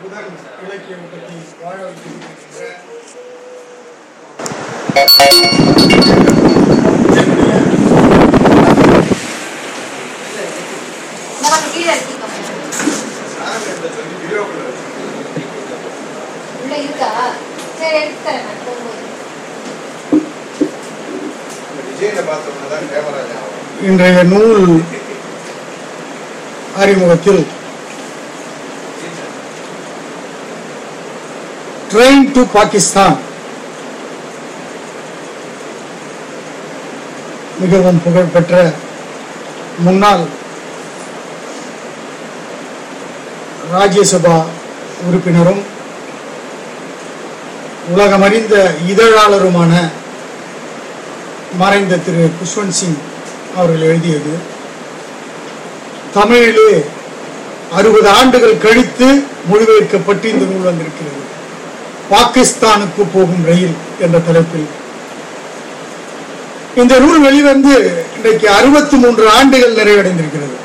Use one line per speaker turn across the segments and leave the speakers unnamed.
முதல் இலக்கியம் பற்றி வாழ
இருக்கா சரி எடுத்து தரேன் போகும்போது
இன்றைய நூல் அறிமுகத்தில் ட்ரெயின் டு பாகிஸ்தான் மிகவும் புகழ்பெற்ற முன்னாள் ராஜ்யசபா உறுப்பினரும் உலகமறிந்த இதழாளருமான மறைந்த திரு குஷ்வந்த் சிங் அவர்கள் எழுதியது. தமிழிலே அறுபது ஆண்டுகள் கழித்து மொழிபெயர்க்கப்பட்டு இந்த நூல் வந்திருக்கிறது. பாகிஸ்தானுக்கு போகும் ரயில் என்ற தலைப்பில். இந்த நூல் வெளிவந்து இன்றைக்கு அறுபத்தி மூன்று ஆண்டுகள் நிறைவடைந்திருக்கிறது.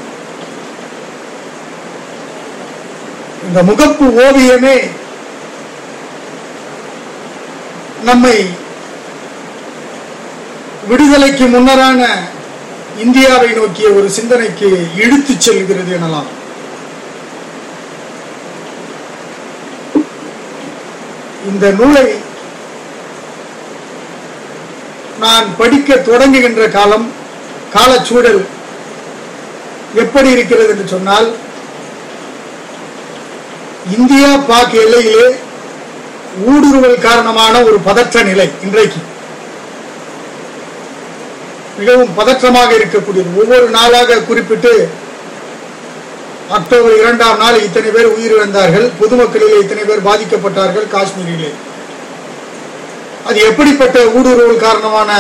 இந்த முகப்பு ஓவியமே நம்மை விடுதலைக்கு முன்னரான இந்தியாவை நோக்கிய ஒரு சிந்தனைக்கு இழுத்துச் செல்கிறது எனலாம். இந்த நூலை நான் படிக்க தொடங்குகின்ற காலம் காலச்சூழல் எப்படி இருக்கிறது என்று சொன்னால் இந்தியா பாக் எல்லையிலே ஊடுருவல் காரணமான ஒரு பதற்ற நிலை இன்றைக்கு. மிகவும் பதற்றமாக இருக்கக்கூடியது. ஒவ்வொரு நாளாக குறிப்பிட்டு அக்டோபர் இரண்டாம் நாள் இத்தனை பேர் உயிரிழந்தார்கள் பொதுமக்களிலே இத்தனை பேர் பாதிக்கப்பட்டார்கள் காஷ்மீரிலே. அது எப்படிப்பட்ட ஊடுருவல் காரணமான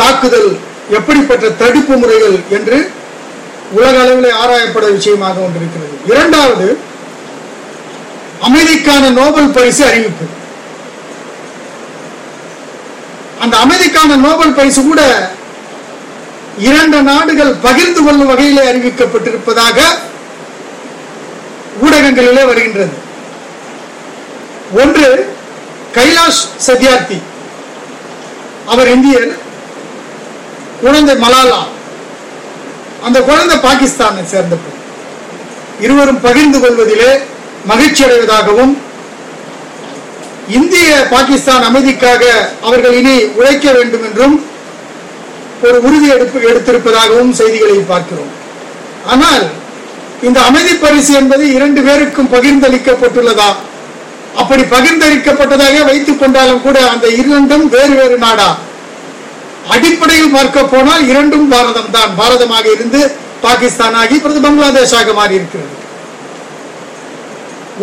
தாக்குதல் எப்படிப்பட்ட தடுப்பு முறைகள் என்று உலக அளவில் ஆராயப்பட விஷயமாக ஒன்றிருக்கிறது. இரண்டாவது அமைதிக்கான நோபல் பரிசு அறிவிப்பு. அந்த அமைதிக்கான நோபல் பரிசு கூட இரண்டு நாடுகள் பகிர்ந்து கொள்ளும் வகையிலே அறிவிக்கப்பட்டிருப்பதாக ஊடகங்களிலே வருகின்றது. ஒன்று கைலாஷ் சத்யார்த்தி. அவர் இந்தியர். குழந்தை மலாலா. அந்த குழந்தை பாகிஸ்தானை சேர்ந்தவர். இருவரும் பகிர்ந்து கொள்வதிலே மகிழ்ச்சி அடைவதாகவும் இந்திய பாகிஸ்தான் அமைதிக்காக அவர்கள் இனி உழைக்க வேண்டும் என்றும் ஒரு உறுதி எடுப்பு எடுத்திருப்பதாகவும் செய்திகளை பார்க்கிறோம். ஆனால் இந்த அமைதி பரிசு என்பது இரண்டு பேருக்கும் பகிர்ந்தளிக்கப்பட்டுள்ளதா? அப்படி பகிர்ந்தளிக்கப்பட்டதாக வைத்துக் கொண்டாலும் கூட அந்த இரண்டும் வேறு வேறு நாடா? அடிப்படையில் பார்க்க போனால் இரண்டும் பாரதம் தான் பாரதமாக இருந்து பாகிஸ்தான் ஆகி பிறகு பங்களாதேஷாக மாறி இருக்கிறது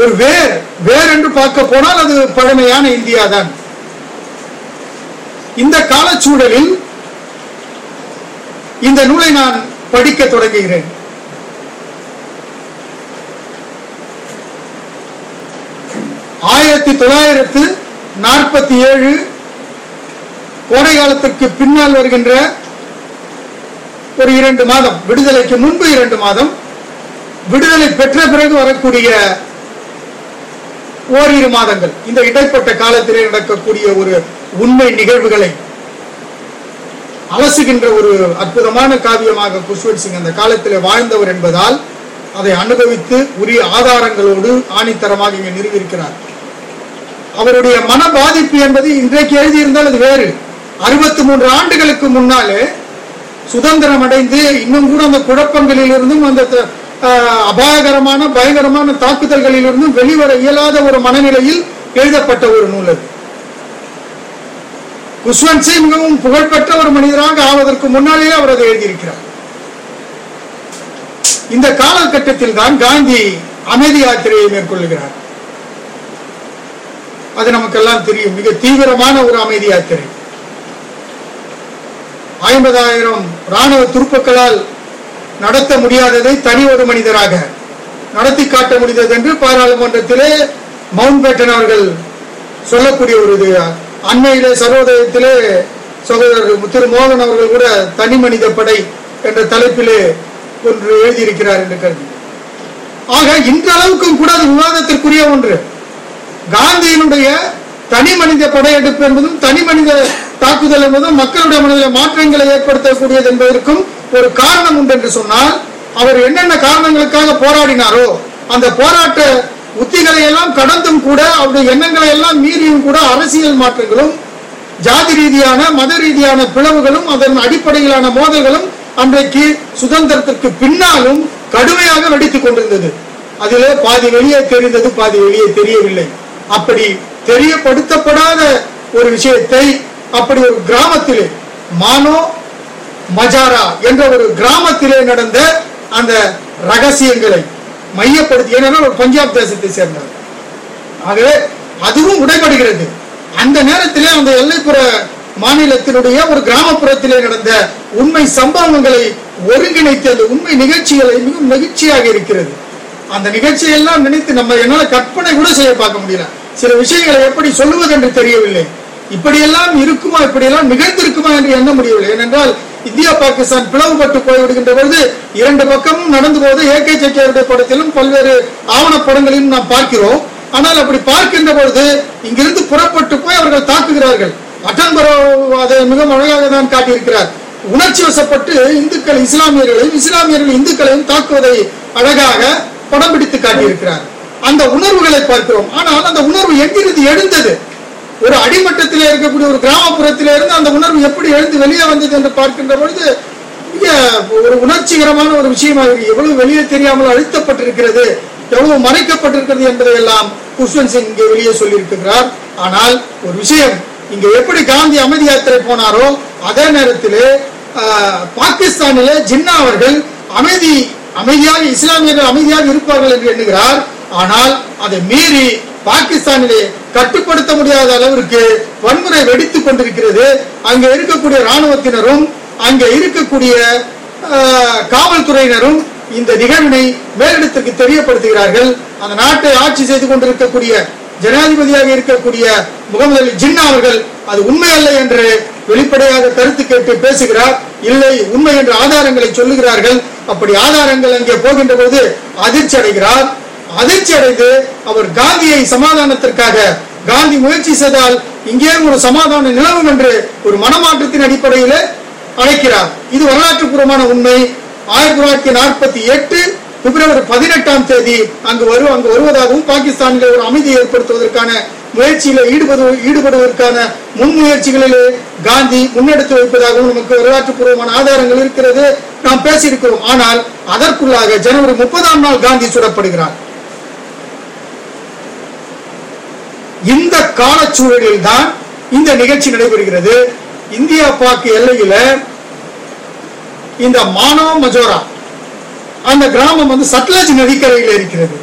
ஒரு வேர் வேர் என்று பார்க்க போனால் அது பழமையான இந்தியா தான் இந்த காலச்சூழலில் இந்த நூலை நான் படிக்க தொடங்குகிறேன். ஆயிரத்தி தொள்ளாயிரத்து நாற்பத்தி ஏழு கோடை காலத்திற்கு பின்னால் வருகின்ற ஒரு இரண்டு மாதம் விடுதலைக்கு முன்பு இரண்டு மாதம் விடுதலை பெற்ற பிறகு வரக்கூடிய ஓரிரு மாதங்கள் இந்த இடைப்பட்ட காலத்திலே நடக்கக்கூடிய ஒரு உண்மை நிகழ்வுகளை அலசுகின்ற ஒரு அற்புதமான காவியமாக குஷ்வந்த் சிங் அந்த காலத்தில் வாழ்ந்தவர் என்பதால் அதை அனுபவித்து உரிய ஆதாரங்களோடு ஆணித்தரமாக இங்கே நிறுவியிருக்கிறார். அவருடைய மன பாதிப்பு என்பது இன்றைக்கு எழுதியிருந்தால் அது வேறு. அறுபத்தி மூன்று ஆண்டுகளுக்கு முன்னாலே சுதந்திரம் அடைந்து இன்னும் கூட அந்த குழப்பங்களில் இருந்தும் அந்த த- ஆஹ், அபாயகரமான பயங்கரமான தாக்குதல்களில் இருந்தும் வெளிவர இயலாத ஒரு மனநிலையில் எழுதப்பட்ட ஒரு நூல் அது. குஷ்வந்த் சிங் மிகவும் புகழ்பெற்ற ஒரு மனிதராக ஆவதற்கு முன்னாலேயே அவர் அதை எழுதியிருக்கிறார். இந்த காலகட்டத்தில் தான் காந்தி அமைதி யாத்திரையை மேற்கொள்ளுகிறார் அது நமக்கெல்லாம் தெரியும். மிக தீவிரமான ஒரு அமைதி யாத்திரை. ஐம்பதாயிரம் ராணுவ துருப்புக்களால் நடத்த முடியாததை தனி ஒரு மனிதராக நடத்தி காட்ட முடிந்தது என்று பாராளுமன்றத்திலே மவுண்ட் பேட்டன் அவர்கள் சொல்லக்கூடிய ஒரு இது. அண்மையிலே சர்வோதயத்திலே சகோதரர் திரு மோகன் அவர்கள் கூட தனி மனித படை என்ற தலைப்பிலே என்று எழுதியிருக்கிறார் என்று கருதி ஆக இன்றளவுக்கும் கூட அது விவாதத்திற்குரிய ஒன்று. காந்தியினுடைய தனி மனித படையெடுப்பு என்பதும் தனி மனித தாக்குதல் என்பதும் மக்களுடைய மனதில் மாற்றங்களை ஏற்படுத்தக்கூடியது என்பதற்கும் ஒரு காரணம் உண்டு என்று சொன்னால் அவர் என்னென்ன காரணங்களுக்காக போராடினாரோ அந்த போராட்ட உத்திகளை எல்லாம் கடந்தும் கூட அவருடைய எண்ணங்களை எல்லாம் மீறியும் கூட அரசியல் மாற்றங்களும் ஜாதி ரீதியான மத ரீதியான பிளவுகளும் அதன் அடிப்படையிலான மோதல்களும் அன்றைக்கு சுதந்திரத்திற்கு பின்னாலும் கடுமையாக வெடித்துக் கொண்டிருந்தது. அதிலே பாதி வெளியே தெரிந்தது பாதி வெளியே தெரியவில்லை. அப்படி தெரியப்படுத்தப்படாத ஒரு விஷயத்தை அப்படி ஒரு கிராமத்திலே மானோ மஜாரா என்ற ஒரு கிராமத்திலே நடந்த அந்த ரகசியங்களை மையப்படுத்தி ஏன்னா ஒரு பஞ்சாப் தேசத்தை சேர்ந்தவர். ஆகவே அதுவும் உடைபடுகிறது. அந்த நேரத்திலே அந்த எல்லைப்புற மாநிலத்தினுடைய ஒரு கிராமப்புறத்திலே நடந்த உண்மை சம்பவங்களை ஒருங்கிணைத்து அந்த உண்மை நிகழ்ச்சிகளை மிகவும் நெகிழ்ச்சியாக இருக்கிறது. அந்த நிகழ்ச்சியெல்லாம் நினைத்து நம்ம என்னால் கற்பனை கூட செய்ய பார்க்க முடியல. சில விஷயங்களை எப்படி சொல்லுவது என்று தெரியவில்லை. இப்படியெல்லாம் இருக்குமா இப்படியெல்லாம் நிகழ்ந்திருக்குமா என்று எண்ண முடியவில்லை. ஏனென்றால் இந்தியா பாகிஸ்தான் பிளவுபட்டு போய்விடுகின்ற பொழுது இரண்டு பக்கமும் நடந்து போது ஏகே சக்கியாருடைய படத்திலும் பல்வேறு ஆவணப்படங்களையும் நாம் பார்க்கிறோம். ஆனால் அப்படி பார்க்கின்ற பொழுது இங்கிருந்து புறப்பட்டு போய் அவர்கள் தாக்குகிறார்கள். அட்டன்பரோ அதை மிக அழகாக தான் காட்டியிருக்கிறார். உணர்ச்சி வசப்பட்டு இந்துக்கள் இஸ்லாமியர்களையும் இஸ்லாமியர்கள் இந்துக்களையும் தாக்குவதை அழகாக படம் பிடித்து காட்டியிருக்கிறார். அந்த உணர்வுகளை பார்க்கிறோம். ஆனால் அந்த உணர்வு எங்கிருந்து எழுந்தது? ஒரு அடிமட்டத்திலே இருக்கக்கூடிய ஒரு கிராமப்புறத்திலே இருந்து அந்த உணர்வு எப்படி எழுந்து வெளியே வந்தது என்று பார்க்கின்ற பொழுது மிக ஒரு உணர்ச்சிகரமான ஒரு விஷயமாக இருக்கு. எவ்வளவு வெளியே தெரியாமல் அழுத்தப்பட்டிருக்கிறது எவ்வளவு மறைக்கப்பட்டிருக்கிறது என்பதை எல்லாம் குஷ்வந்த் சிங் இங்கே வெளியே சொல்லியிருக்கிறார். ஆனால் ஒரு விஷயம் இங்க எப்படி காந்தி அமைதி யாத்திரை போனாரோ அதே நேரத்தில் பாகிஸ்தானில பாகிஸ்தானிலே ஜின்னா அவர்கள் அமைதி அமைதியாக இஸ்லாமியர்கள் அமைதியாக இருப்பார்கள் என்று எண்ணுகிறார். ஆனால் அதை மீறி பாகிஸ்தானிலே கட்டுப்படுத்த முடியாத அளவிற்கு வன்முறை வெடித்துக் கொண்டிருக்கிறது. அங்க இருக்கக்கூடிய ராணுவத்தினரும் அங்க இருக்கக்கூடிய ஆஹ், காவல்துறையினரும் இந்த நிகழ்வினை மேலிடத்திற்கு தெரியப்படுத்துகிறார்கள். அந்த நாட்டை ஆட்சி செய்து கொண்டிருக்கக்கூடிய ஜனாதிபதியாக இருக்கக்கூடிய முகமது அலி ஜின்னா அவர்கள் அது உண்மை அல்ல என்று வெளிப்படையாக கருத்து கேட்டு பேசுகிறார். இல்லை உண்மை என்ற ஆதாரங்களை சொல்லுகிறார்கள். அப்படி ஆதாரங்கள் அங்கே போகின்ற போது அதிர்ச்சி அடைகிறார். அதிர்ச்சி அடைந்து அவர் காந்தியை சமாதானத்திற்காக காந்தி முயற்சி செய்தால் இங்கே ஒரு சமாதான நிலவும் என்று ஒரு மனமாற்றத்தின் அடிப்படையில் அழைக்கிறார். இது வரலாற்றுப்பூர்வமான உண்மை. ஆயிரத்தி தொள்ளாயிரத்தி நாற்பத்தி எட்டு பிப்ரவரி பதினெட்டாம் தேதி அங்கு வரும் அங்கு வருவதாகவும் பாகிஸ்தானில் ஒரு அமைதியை ஏற்படுத்துவதற்கான முயற்சியில ஈடுபடு ஈடுபடுவதற்கான முன்முயற்சிகளிலே காந்தி முன்னெடுத்து வைப்பதாகவும் நமக்கு வரலாற்றுப்பூர்வமான ஆதாரங்கள் இருக்கிறது. நாம் பேசியிருக்கிறோம். ஆனால் அதற்குள்ளாக ஜனவரி முப்பதாம் நாள் காந்தி சுடப்படுகிறார். இந்த காலச்சூழலில் தான் இந்த நிகழ்ச்சி நடைபெறுகிறது. இந்தியா பாக் எல்லையில இந்த மானவ மஜோரா அந்த கிராமம் வந்து சட்லஜ் நதிக்கரையில் இருக்கிறது.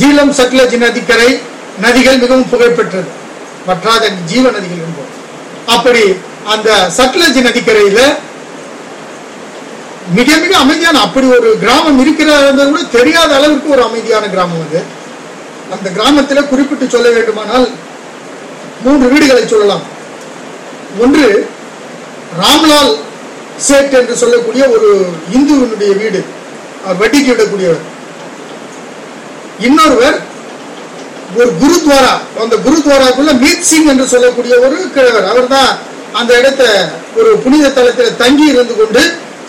ஜீலம் சட்லஜ் நதிக்கரை நதிகள் மிகவும் புகழ்பெற்றது. வற்றாத ஜீவ நதிகள் என்போம் அப்படி அந்த சட்லஜ் நதிக்கரையில மிக மிக அமைதியான அப்படி ஒரு கிராமம் இருக்கிறது கூட தெரியாத அளவுக்கு ஒரு அமைதியான கிராமம் அது. அந்த கிராமத்தில் குறிப்பிட்டு சொல்ல வேண்டுமானால் மூன்று வீடுகளை சொல்லலாம். ஒன்று ராம்லால் சேட் என்று சொல்லக்கூடிய ஒரு இந்துவனுடைய வீடு. அவர் வட்டிக்கு விடக்கூடியவர் இன்னொருவர் ஒரு குருத்வாரா. அந்த குருத்வாராக்குள்ள மீத் சிங் என்று சொல்லக்கூடிய ஒரு கிழவர். அவர் தான் அந்த இடத்த ஒரு புனித தலத்தில் தங்கி இருந்து கொண்டு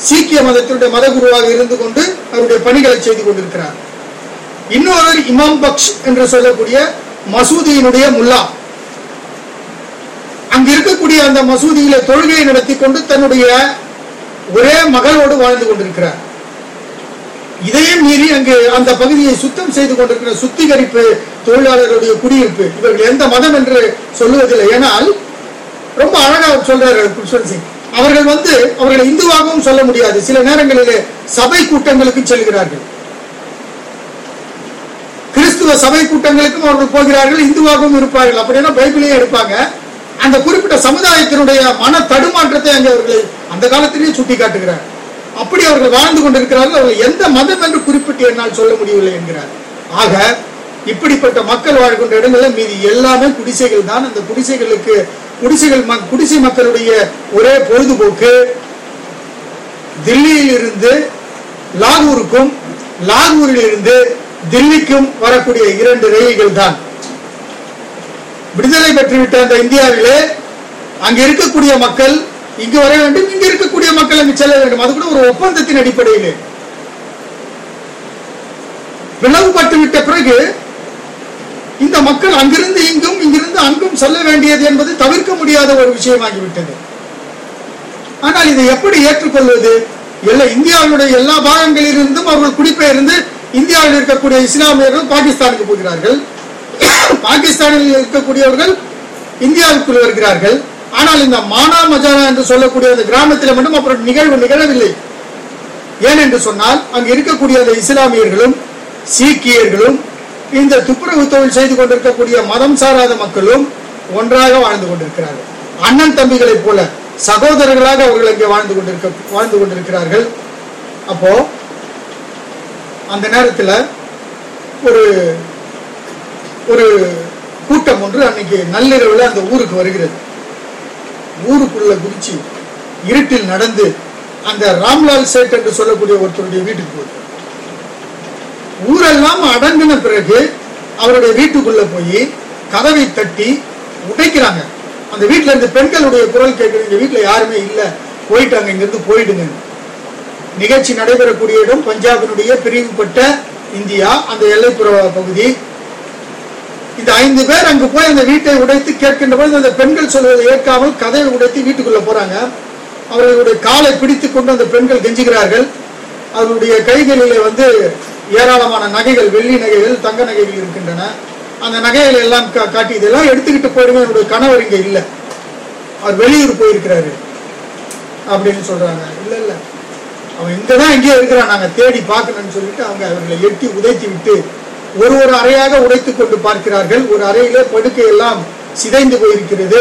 சீக்கிய மதத்தினுடைய மதகுருவாக இருந்து கொண்டு அவருடைய பணிகளை செய்து கொண்டிருக்கிறார். இன்னொரு இமாம் பக்ஷ் என்று சொல்லக்கூடிய மசூதியினுடைய முல்லா. அங்க இருக்கக்கூடிய அந்த மசூதியில தொழுகையை நடத்தி கொண்டு தன்னுடைய ஒரே மகளோடு வாழ்ந்து கொண்டிருக்கிறார். இதையும் மீறி அங்கு அந்த பகுதியை சுத்தம் செய்து கொண்டிருக்கிற சுத்திகரிப்பு தொழிலாளர்களுடைய குடியிருப்பு இவர்கள் எந்த மதம் என்று சொல்லுவதில்லை. ஏனால் ரொம்ப அழகா சொல்றாரு குஷ்வந்த் சிங். அவர்கள் வந்து அவர்களை இந்துவாகவும் சொல்ல முடியாது. சில நேரங்களிலே சபை கூட்டங்களுக்கு செல்கிறார்கள். கிறிஸ்துவ சபை கூட்டங்களுக்கும் அவர்கள் போகிறார்கள் இந்துவாகவும் இருப்பார்கள். அப்படின்னா பைபிளையும் எடுப்பாங்க. அந்த குறிப்பிட்ட சமுதாயத்தினுடைய மன தடுமாற்றத்தை அங்கே அவர்களை அந்த காலத்திலேயே சுட்டி காட்டுகிறார் அப்படி அவர்கள் வாழ்ந்து கொண்டிருக்கிறார்கள். அவர்கள் எந்த மதம் என்று குறிப்பிட்டு என்னால் சொல்ல முடியவில்லை என்கிறார். ஆக இப்படிப்பட்ட மக்கள் வாழ்கின்ற இடங்களில் மீது எல்லாமே குடிசைகள் தான். அந்த குடிசைகளுக்கு குடிசைகள் ம குடிசை மக்களுடைய ஒரே பொழுதுபோக்கு தில்லியில் இருந்து லாகூருக்கும் லாகூரில் இருந்து தில்லிக்கும் வரக்கூடிய இரண்டு ரயில்கள் தான். விடுதலை பெற்றுவிட்ட அந்த இந்தியாவிலே அங்க இருக்கக்கூடிய மக்கள் இங்கு வர வேண்டும் இங்க இருக்கக்கூடிய மக்கள் அங்கு செல்ல வேண்டும். அது கூட ஒரு ஒப்பந்தத்தின் அடிப்படையிலே. பிளவுபட்டு விட்ட பிறகு இந்த மக்கள் அங்கிருந்து இங்கும் இங்கிருந்து அங்கும் செல்ல வேண்டியது என்பது தவிர்க்க முடியாத ஒரு விஷயமாகிவிட்டது. ஆனால் இதை எப்படி ஏற்றுக்கொள்வது? எல்லா இந்தியாவினுடைய எல்லா பாகங்களிலிருந்தும் அவர்கள் குடிபெயர்ந்து இந்தியாவில் இருக்கக்கூடிய இஸ்லாமியர்கள் பாகிஸ்தானுக்கு போகிறார்கள். பாகிஸ்தானில் இருக்கக்கூடியவர்கள் இந்தியாவுக்குள் வருகிறார்கள். ஆனால் இந்த மானா மஜானா என்று சொல்லக்கூடிய அந்த கிராமத்தில் மட்டும் அப்புறம் நிகழ்வு நிகழவில்லை. ஏன் என்று சொன்னால் அங்கு இருக்கக்கூடிய அந்த இஸ்லாமியர்களும் சீக்கியர்களும் இந்த துப்புரவு தொழில் செய்து கொண்டிருக்கக்கூடிய மதம் சாராத மக்களும் ஒன்றாக வாழ்ந்து கொண்டிருக்கிறார்கள். அண்ணன் தம்பிகளைப் போல சகோதரர்களாக அவர்கள் இங்கே வாழ்ந்து கொண்டிருக்க வாழ்ந்து கொண்டிருக்கிறார்கள். அப்போ அந்த நேரத்தில் ஒரு ஒரு கூட்டம் ஒன்று அன்னைக்கு நள்ளிரவில் அந்த ஊருக்கு வருகிறது. ஊருக்குள்ள குதிச்சு இருட்டில் நடந்து அந்த ராம்லால் சேட் என்று சொல்லக்கூடிய ஒருத்தருடைய வீட்டுக்கு போய் ஊரெல்லாம் அடங்கின பிறகு அவருடைய வீட்டுக்குள்ள போய் கதவை தட்டி உடைக்கிறாங்க. அந்த வீட்டுல இருந்து பெண்களுடைய குரல் கேட்குது இந்த வீட்டுல யாருமே இல்ல. போயிட்டாங்க இங்கிருந்து போயிடுங்க. நிகழ்ச்சி நடைபெறக்கூடிய இடம் பஞ்சாபினுடைய பிரிவுபட்ட இந்தியா அந்த எல்லைப்புற பகுதி. இந்த ஐந்து பேர் அங்கு போய் அந்த வீட்டை உடைத்து கேட்கின்ற பொழுது அந்த பெண்கள் சொல்வதை ஏற்காமல் கதையை உடைத்து வீட்டுக்குள்ள போறாங்க. அவர்களுடைய காலை பிடித்து கொண்டு அந்த பெண்கள் கெஞ்சுகிறார்கள். அவருடைய கைகளிலே வந்து ஏராளமான நகைகள் வெள்ளி நகைகள் தங்க நகைகள் இருக்கின்றன. அந்த நகைகள் எல்லாம் கா- காட்டி இதெல்லாம் எடுத்துக்கிட்டு போயிடுங்க என்னுடைய கணவர் இங்க இல்லை. அவர் வெளியூர் போயிருக்கிறாரு அப்படின்னு சொல்றாங்க. இல்ல இல்ல. அவன் இங்கதான் எங்கேயோ இருக்கிறான் நாங்க தேடி பார்க்கணும்னு சொல்லிட்டு அவங்க அவர்களை எட்டி உதைத்து விட்டு ஒரு ஒரு அறையாக உடைத்துக் கொண்டு பார்க்கிறார்கள். ஒரு அறையிலே படுக்கை எல்லாம் சிதைந்து போயிருக்கிறது.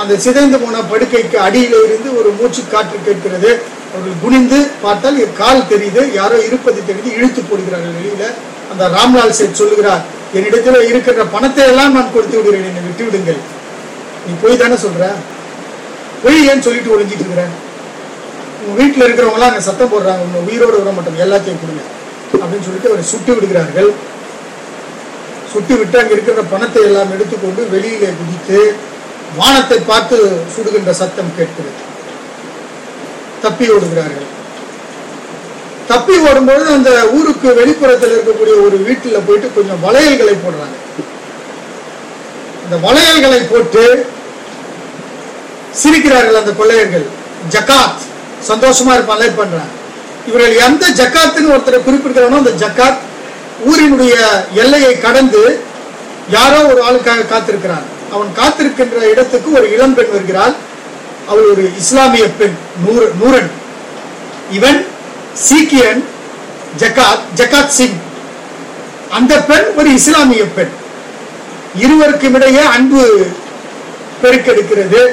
அந்த சிதைந்து போன படுக்கைக்கு அடியில இருந்து ஒரு மூச்சு காற்று கேட்கிறது. அவர்கள் குனிந்து பார்த்தால் என் கால் தெரியுது. யாரோ இருப்பது தெரியுது இழுத்து போடுகிறார்கள். வெளியில அந்த ராம்லால் சேட் சொல்லுகிறார் என்னிடத்தில் இருக்கிற பணத்தை எல்லாம் நான் கொடுத்து விடுகிறேன். என்னை விட்டு விடுங்கள். நீ போய் தானே சொல்ற? பொய் ஏன் சொல்லிட்டு ஒளிஞ்சிட்டு இருக்கிற? உங்க வீட்டில் இருக்கிறவங்க அங்கே சத்தம் போடுறாங்க. உங்க உயிரோடு விட மாட்டோம். எல்லாத்தையும் கொடுங்க. அப்படின்னு சொல்லிட்டு அவரை சுட்டு விடுகிறார்கள். சுட்டு விட்டு அங்க இருக்கிற பணத்தை எல்லாம் எடுத்துக்கொண்டு வெளியிலே குதித்து வானத்தை பார்த்து சுடுகின்ற சத்தம் கேட்கிறது. தப்பி ஓடுகிறார்கள். தப்பி ஓடும்பொழுது அந்த ஊருக்கு வெளிப்புறத்தில் இருக்கக்கூடிய ஒரு வீட்டுல போயிட்டு கொஞ்சம் வளையல்களை போடுறாங்க. அந்த வளையல்களை போட்டு சிரிக்கிறார்கள் அந்த கொள்ளையர்கள். ஜக்காத். சந்தோஷமா இருப்பான் லைக் பண்றாங்க. இவர்கள் எந்த ஜக்காத்துன்னு ஒருத்தரை குறிப்பிடுகிறானோ அந்த ஜக்காத் ஊரினுடைய எல்லையை கடந்து யாரோ ஒரு ஆளுக்காக காத்திருக்கிறான். அவன் காத்திருக்கின்ற இடத்துக்கு ஒரு இளம்பெண் வருகிறாள். அவள் ஒரு இஸ்லாமிய பெண் நூறு நூரன் இவன் சீக்கியன் ஜக்காத் ஜக்காத் சிங். அந்த பெண் ஒரு இஸ்லாமிய பெண். இருவருக்கும் இடையே அன்பு பெருக்கெடுக்கிறது.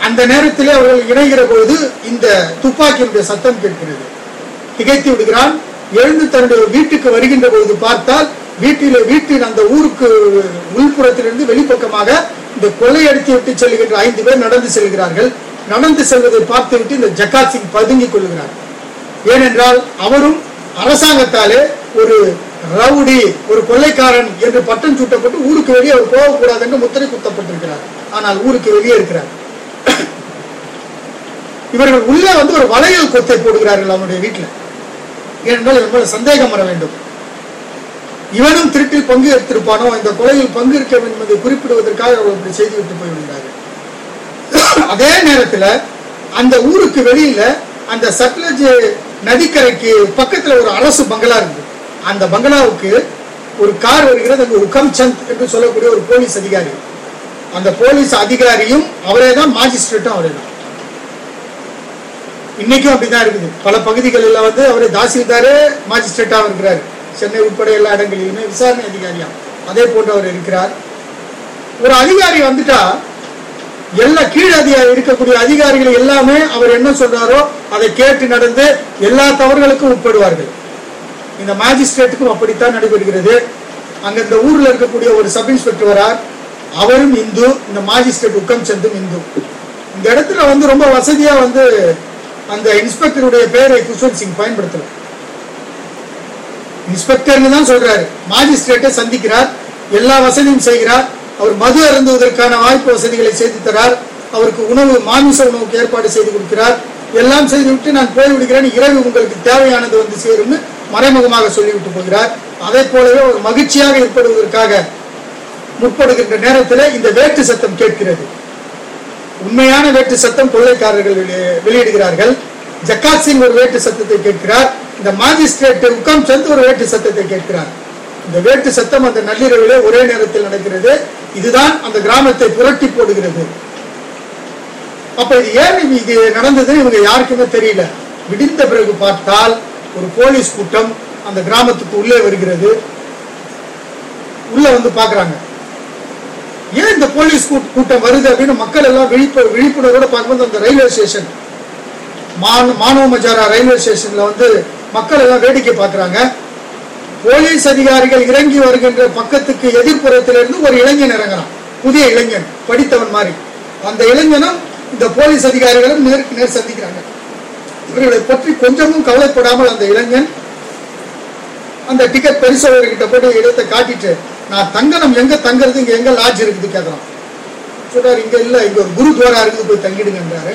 அந்த நேரத்திலே அவர்கள் இணைகிற பொழுது இந்த துப்பாக்கியினுடைய சத்தம் கேட்கிறது. திகைத்து விடுகிறான். எழுந்து தன்னுடைய வீட்டுக்கு வருகின்ற பொழுது பார்த்தால் வீட்டிலே வீட்டின் அந்த ஊருக்கு உள்புறத்திலிருந்து வெளிப்பக்கமாக இந்த கொள்ளையடித்து விட்டு செல்கின்ற ஐந்து பேர் நடந்து செல்கிறார்கள். நடந்து செல்வதை பார்த்துவிட்டு இந்த ஜக்காத் சிங் பதுங்கிக் கொள்கிறார். ஏனென்றால் அவரும் அரசாங்கத்தாலே ஒரு ரவுடி ஒரு கொள்ளைக்காரன் என்று பட்டம் சூட்டப்பட்டு ஊருக்கு வெளியே அவர் போகக்கூடாது என்று முத்திரை குத்தப்பட்டிருக்கிறார். ஆனால் ஊருக்கு வெளியே இருக்கிறார். இவர்கள் உள்ளே வந்து ஒரு வளையல் கொத்தை போடுகிறார்கள் அவனுடைய வீட்டில். ஏனென்றால் இவன் மேல சந்தேகம் வர வேண்டும். இவனும் திருட்டில் பங்கு எடுத்திருப்பானோ? இந்த கொலையில் பங்கு இருக்க வேண்டும் என்பதை குறிப்பிடுவதற்காக அவர்கள் இப்படி செய்து விட்டு போய்விடுகிறார்கள் அதே நேரத்துல அந்த ஊருக்கு வெளியில அந்த சட்லஜ் நதிக்கரைக்கு பக்கத்துல ஒரு அரசு பங்களா இருக்கு. அந்த பங்களாவுக்கு ஒரு கார் வருகிறது. அங்கு ஒரு சந்த் என்று சொல்லக்கூடிய ஒரு போலீஸ் அதிகாரி. அந்த போலீஸ் அதிகாரியும் அவரே தான் மாஜிஸ்ட்ரேட்டும் அவரே தான். இன்னைக்கும் அப்படிதான் இருக்குது. பல பகுதிகளில் வந்து அவர் தாசில்தாரே மாஜிஸ்ட்ரேட்டாக இருக்கிறார் சென்னை உட்பட எல்லா இடங்களிலுமே விசாரணை அதிகாரியா? அதே போன்று அவர் இருக்கிறார். ஒரு அதிகாரி வந்துட்டா எல்லா கீழ் அதிகாரி இருக்கக்கூடிய அதிகாரிகள் எல்லாமே அவர் என்ன சொல்றாரோ அதை கேட்டு நடந்து எல்லா தவறுகளுக்கும் உட்படுவார்கள். இந்த மாஜிஸ்ட்ரேட்டுக்கும் அப்படித்தான் நடைபெறுகிறது. அங்க இந்த ஊர்ல இருக்கக்கூடிய ஒரு சப் இன்ஸ்பெக்டர் வரார். அவரும் இந்து. இந்த மாஜிஸ்ட்ரேட் உக்கம் சந்தும் இந்து. இந்த இடத்துல வந்து ரொம்ப வசதியா வந்து அந்த இன்ஸ்பெக்டருடைய பெயரை குஷ்வந்த் சிங் பயன்படுத்தல இன்ஸ்பெக்டர்னு தான் சொல்றாரு. மாஜிஸ்ட்ரேட்டை சந்திக்கிறார் எல்லா வசதியும் செய்கிறார் அவர் மது அருந்துவதற்கான வாய்ப்பு வசதிகளை செய்து தரார் அவருக்கு உணவு மாமிச உணவுக்கு ஏற்பாடு செய்து கொடுக்கிறார். எல்லாம் செய்துவிட்டு நான் போய்விடுகிறேன் இரவு உங்களுக்கு தேவையானது வந்து சேரும்னு மறைமுகமாக சொல்லிவிட்டு போகிறார். அதே போலவே ஒரு மகிழ்ச்சியாக ஏற்படுவதற்காக முற்படுகின்ற நேரத்தில் இந்த வேட்டு சத்தம் கேட்கிறது. உண்மையான வேட்டு சத்தம் கொள்ளைக்காரர்கள் வெளியிடுகிறார்கள். ஜக்காத் சிங் ஒரு வேட்டு சத்தத்தை கேட்கிறார். இந்த மாஜிஸ்ட்ரேட் உக்கம் சந்த் ஒரு வேட்டு சத்தத்தை கேட்கிறார். இந்த வேட்டு சத்தம் அந்த நள்ளிரவிலே ஒரே நேரத்தில் நடக்கிறது. இதுதான் அந்த கிராமத்தை புரட்டி போடுகிறது. அப்ப இது ஏன் இது- நடந்தது இவங்க யாருக்குமே தெரியல. விடிந்த பிறகு பார்த்தால் ஒரு போலீஸ் கூட்டம் அந்த கிராமத்துக்கு உள்ளே வருகிறது. உள்ள வந்து பாக்குறாங்க ஏன் இந்த போலீஸ் கூட்டம் வருது அப்படின்னு மக்கள் எல்லாம் விழிப்பு விழிப்புணர்வோட பார்க்கும்போது அந்த ரயில்வே ஸ்டேஷன் மான் மானவ மஜாரா ரயில்வே ஸ்டேஷன்ல வந்து மக்கள் எல்லாம் வேடிக்கை பார்க்கறாங்க. போலீஸ் அதிகாரிகள் இறங்கி வருகின்ற பக்கத்துக்கு எதிர்ப்புறத்திலிருந்து ஒரு இளைஞன் இறங்குறான். புதிய இளைஞன் படித்தவன் மாதிரி. அந்த இளைஞனும் இந்த போலீஸ் அதிகாரிகளும் நேருக்கு நேர் சந்திக்கிறாங்க. இவர்களை பற்றி கொஞ்சமும் கவலைப்படாமல் அந்த இளைஞன் அந்த டிக்கெட் பரிசோதனைகிட்ட போட்டு இடத்தை காட்டிட்டு நான் தங்கணும் எங்க தங்குறது? இங்க எங்க லாட்ஜ் இருக்குது கேட்கறான் சொல்றாரு இங்க இல்ல இங்க ஒரு குருத்வாரா இருக்குது போய் தங்கிடுங்கன்றாரு.